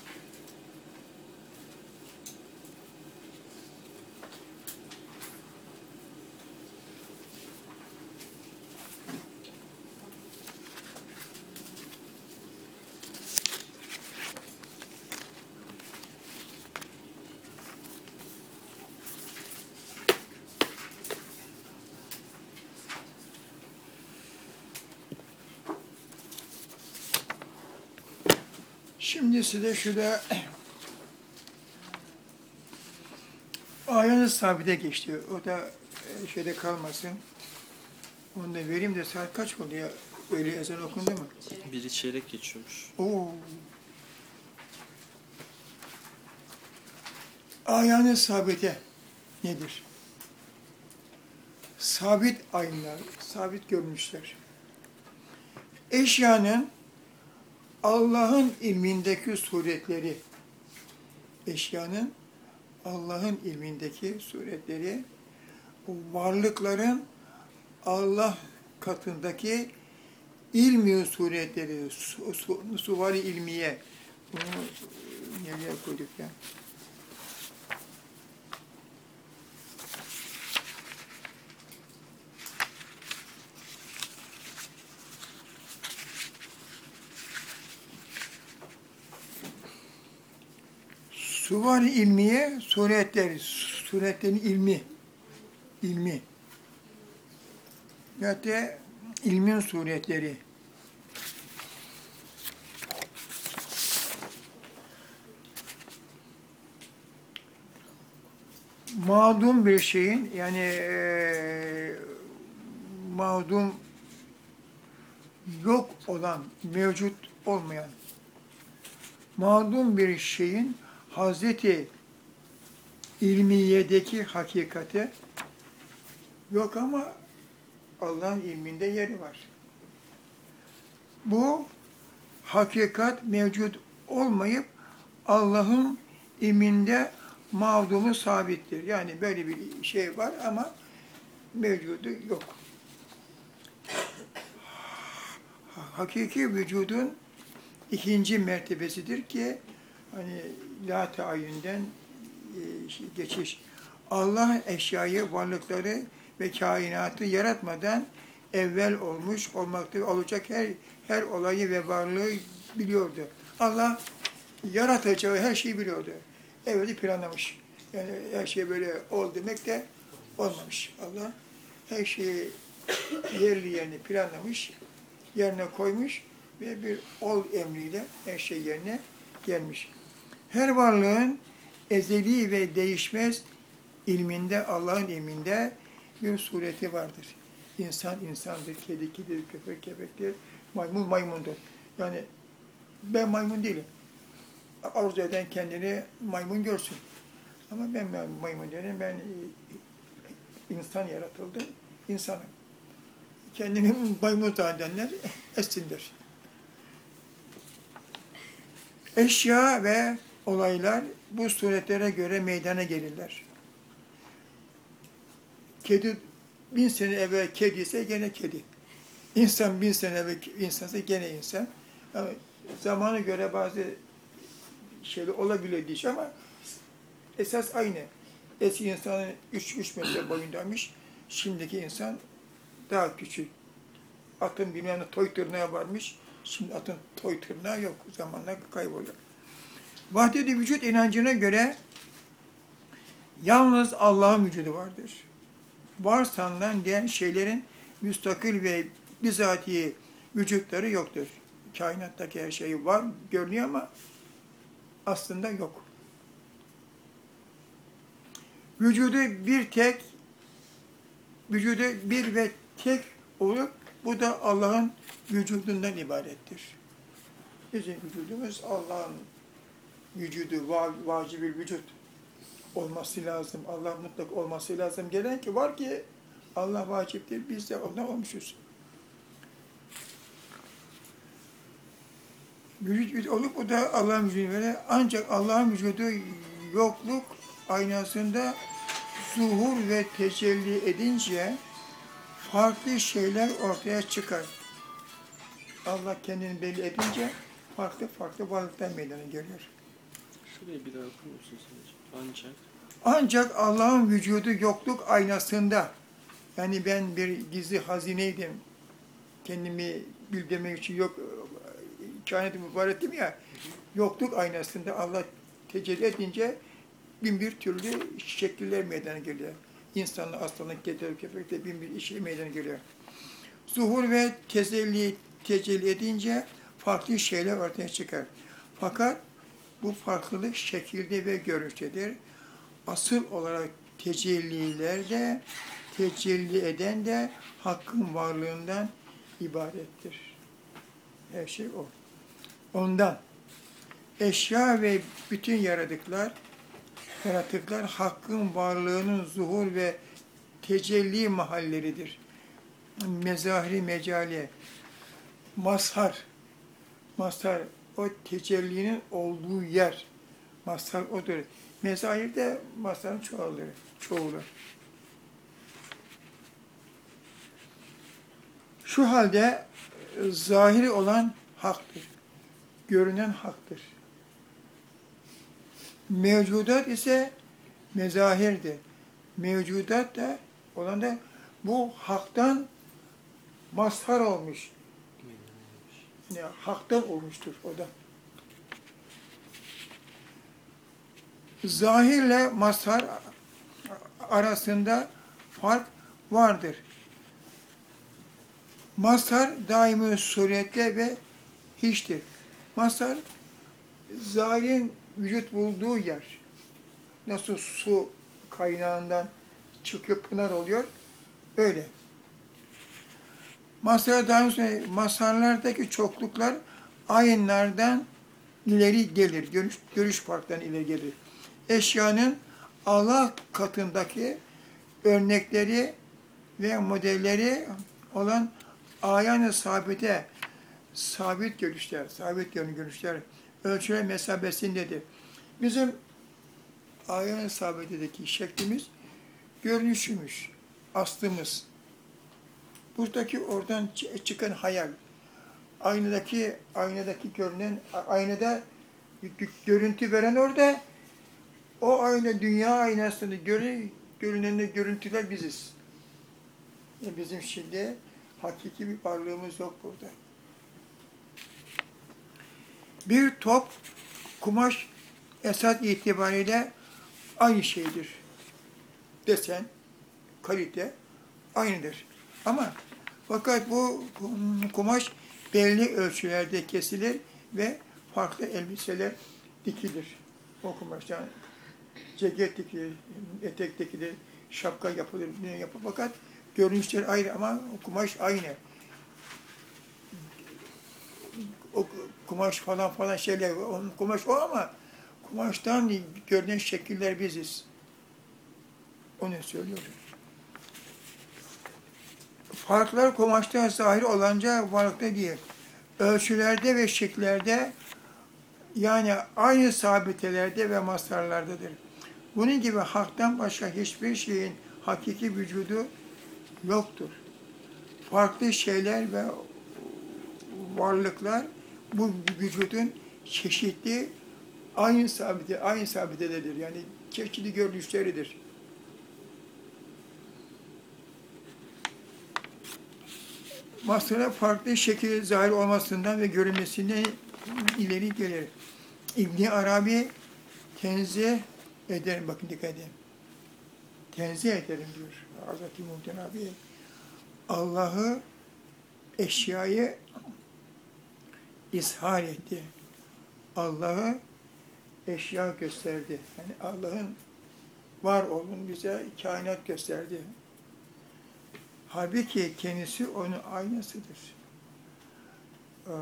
Şimdi size şurada ayağınız sabite geçti. O da e, şeyde kalmasın. Onu da vereyim de saat kaç oldu ya? Öyle ezan okundu mu? Biri çeyrek geçiyormuş. Oo. Ayağınız sabite nedir? Sabit ayınlar, sabit görünüşler. Eşyanın Allah'ın ilmindeki suretleri, eşyanın Allah'ın ilmindeki suretleri, varlıkların Allah katındaki ilmi suretleri, su, su, suvari ilmiye. Bunu nereye koyduk ya? Suvari ilmiye suretleri, suretlerin ilmi, ilmi. Da ilmin suretleri. Mağdum bir şeyin yani eee mağdum yok olan, mevcut olmayan mağdum bir şeyin Hazreti ilmiyedeki hakikati yok ama Allah'ın ilminde yeri var. Bu hakikat mevcut olmayıp Allah'ın ilminde mağdumu sabittir. Yani böyle bir şey var ama mevcudu yok. Hakiki vücudun ikinci mertebesidir ki hani la taayyünden e, şey, geçiş. Allah eşyayı, varlıkları ve kainatı yaratmadan evvel olmuş olmakta olacak her her olayı ve varlığı biliyordu. Allah yaratacağı her şeyi biliyordu. Evveli planlamış. Yani her şey böyle ol demek de olmamış. Allah her şeyi yerli yerini planlamış, yerine koymuş ve bir ol emriyle her şey yerine gelmiş. Her varlığın ezeli ve değişmez ilminde, Allah'ın ilminde bir sureti vardır. İnsan insandır, kedi kedidir, köpek köpektir, maymun maymundur. Yani ben maymun değilim. Arzu eden kendini maymun görsün. Ama ben maymun değilim, ben e, insan yaratıldım, insanım. Kendini maymun zannedenler essindir. Eşya ve olaylar bu suretlere göre meydana gelirler. Kedi bin sene evvel kedi ise gene kedi. İnsan bin sene evvel insansa gene insan. Ama zamana göre bazı şeyler olabilir diye ama esas aynı. Eski insanın 3 metre boyundaymış. Şimdiki insan daha küçük. Atın bilmem ne toy tırnağı varmış. Şimdi atın toy tırnağı yok. Zamanla kayboluyor. Vahdet-i vücut inancına göre yalnız Allah'ın vücudu vardır. Var sanılan diğer şeylerin müstakil ve bizatihi vücutları yoktur. Kainattaki her şey var, görünüyor ama aslında yok. Vücudu bir tek, vücudu bir ve tek olup bu da Allah'ın vücudundan ibarettir. Bizim vücudumuz Allah'ın vücudu, va- vacibül vücut olması lazım. Allah mutlak olması lazım. Gelen ki var ki Allah vaciptir. Biz de ondan olmuşuz. Vücut, vücut olup o da Allah'ın vücudu böyle. Ancak Allah'ın vücudu yokluk aynasında zuhur ve tecelli edince farklı şeyler ortaya çıkar. Allah kendini belli edince farklı farklı varlıklar meydana geliyor. Şurayı bir daha okur hocam? Ancak Ancak Allah'ın vücudu yokluk aynasında, yani ben bir gizli hazineydim, kendimi bildirmek için yok, kainatı mübarettim ya, yokluk aynasında Allah tecelli edince bin bir türlü şekiller meydana geliyor. İnsanla, aslanlık, kedi, köpekte bin bir şey meydana geliyor. Zuhur ve tezelli tecelli edince farklı şeyler ortaya çıkar. Fakat bu farklılık şekilde ve görünüştedir asıl olarak tecelliler de tecelli eden de hakkın varlığından ibarettir. Her şey o. Ondan eşya ve bütün yaratıklar yaratıklar hakkın varlığının zuhur ve tecelli mahalleridir. Mezahiri mecali, mazhar, mazhar o tecellinin olduğu yer. Mazhar odur. Mezahirde mazharın çoğulları, çoğulu. Şu halde e, zahiri olan haktır. Görünen haktır. Mevcudat ise mezahirdir. Mevcudat da olan da bu haktan mazhar olmuş. Yani haktan olmuştur o da. Zahirle mazhar arasında fark vardır. Mazhar daimi suretle ve hiçtir. Mazhar zahirin vücut bulduğu yer. Nasıl su kaynağından çıkıp pınar oluyor, öyle. Mazhar daimi suret, mazharlardaki çokluklar ayınlardan ileri gelir, görüş, görüş farklarından ileri gelir. Eşyanın Allah katındaki örnekleri ve modelleri olan ayan-ı sabite, sabit görüşler, sabit görüşler, ölçüler mesabesindedir. Bizim ayan-ı sabitedeki şeklimiz görünüşümüz, aslımız. Buradaki oradan çıkan hayal, aynadaki aynadaki görünen aynada görüntü veren orada o ayna dünya aynasını göre görünen görüntüler biziz. E bizim şimdi hakiki bir varlığımız yok burada. Bir top kumaş esas itibariyle aynı şeydir. Desen, kalite aynıdır. Ama fakat bu kumaş belli ölçülerde kesilir ve farklı elbiseler dikilir. O kumaştan ceket dikilir, etek dikilir, şapka yapılır, ne yapılır. Fakat görünüşler ayrı ama kumaş aynı. O kumaş falan falan şeyler, onun kumaş o ama kumaştan görünen şekiller biziz. Onu söylüyorum. Farklar kumaşta zahir olanca varlıkta değil. Ölçülerde ve şekillerde yani aynı sabitelerde ve mastarlardadır. Bunun gibi haktan başka hiçbir şeyin hakiki vücudu yoktur. Farklı şeyler ve varlıklar bu vücudun çeşitli aynı sabite, aynı sabitededir. Yani çeşitli görünüşleridir. Maslara farklı şekilde zahir olmasından ve görünmesinden ileri gelir. İbni Arabi tenzih ederim, bakın dikkat edin. Tenzih ederim diyor Hazreti Muhtemel abi. Allah'ı, eşyayı ishar etti. Allah'ı eşya gösterdi. Yani Allah'ın var olduğunu bize kainat gösterdi. Halbuki kendisi onun aynasıdır. Ee,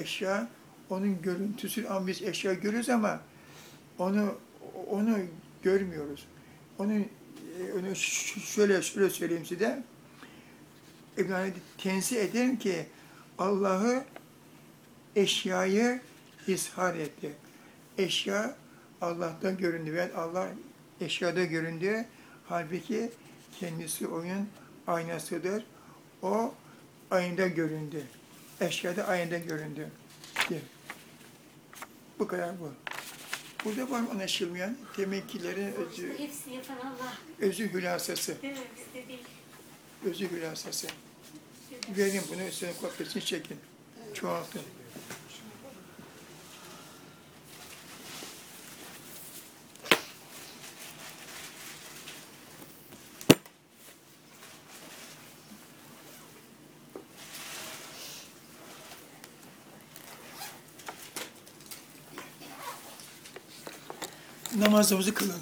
eşya onun görüntüsü ama biz eşya görürüz ama onu onu görmüyoruz. Onu e, onu ş- şöyle şöyle söyleyeyim size. İbn Arabi tenzih ederim ki Allah'ı eşyayı ishar etti. Eşya Allah'ta göründü ve Allah eşyada göründü. Halbuki kendisi onun aynasıdır. O ayında göründü. Eşyada ayında göründü. diye. Bu kadar bu. Burada var mı anlaşılmayan temekkilerin özü, özü hülasası. Özü hülasası. Verin bunu üstüne kopyasını çekin. Çoğaltın. Namazımızı kılalım.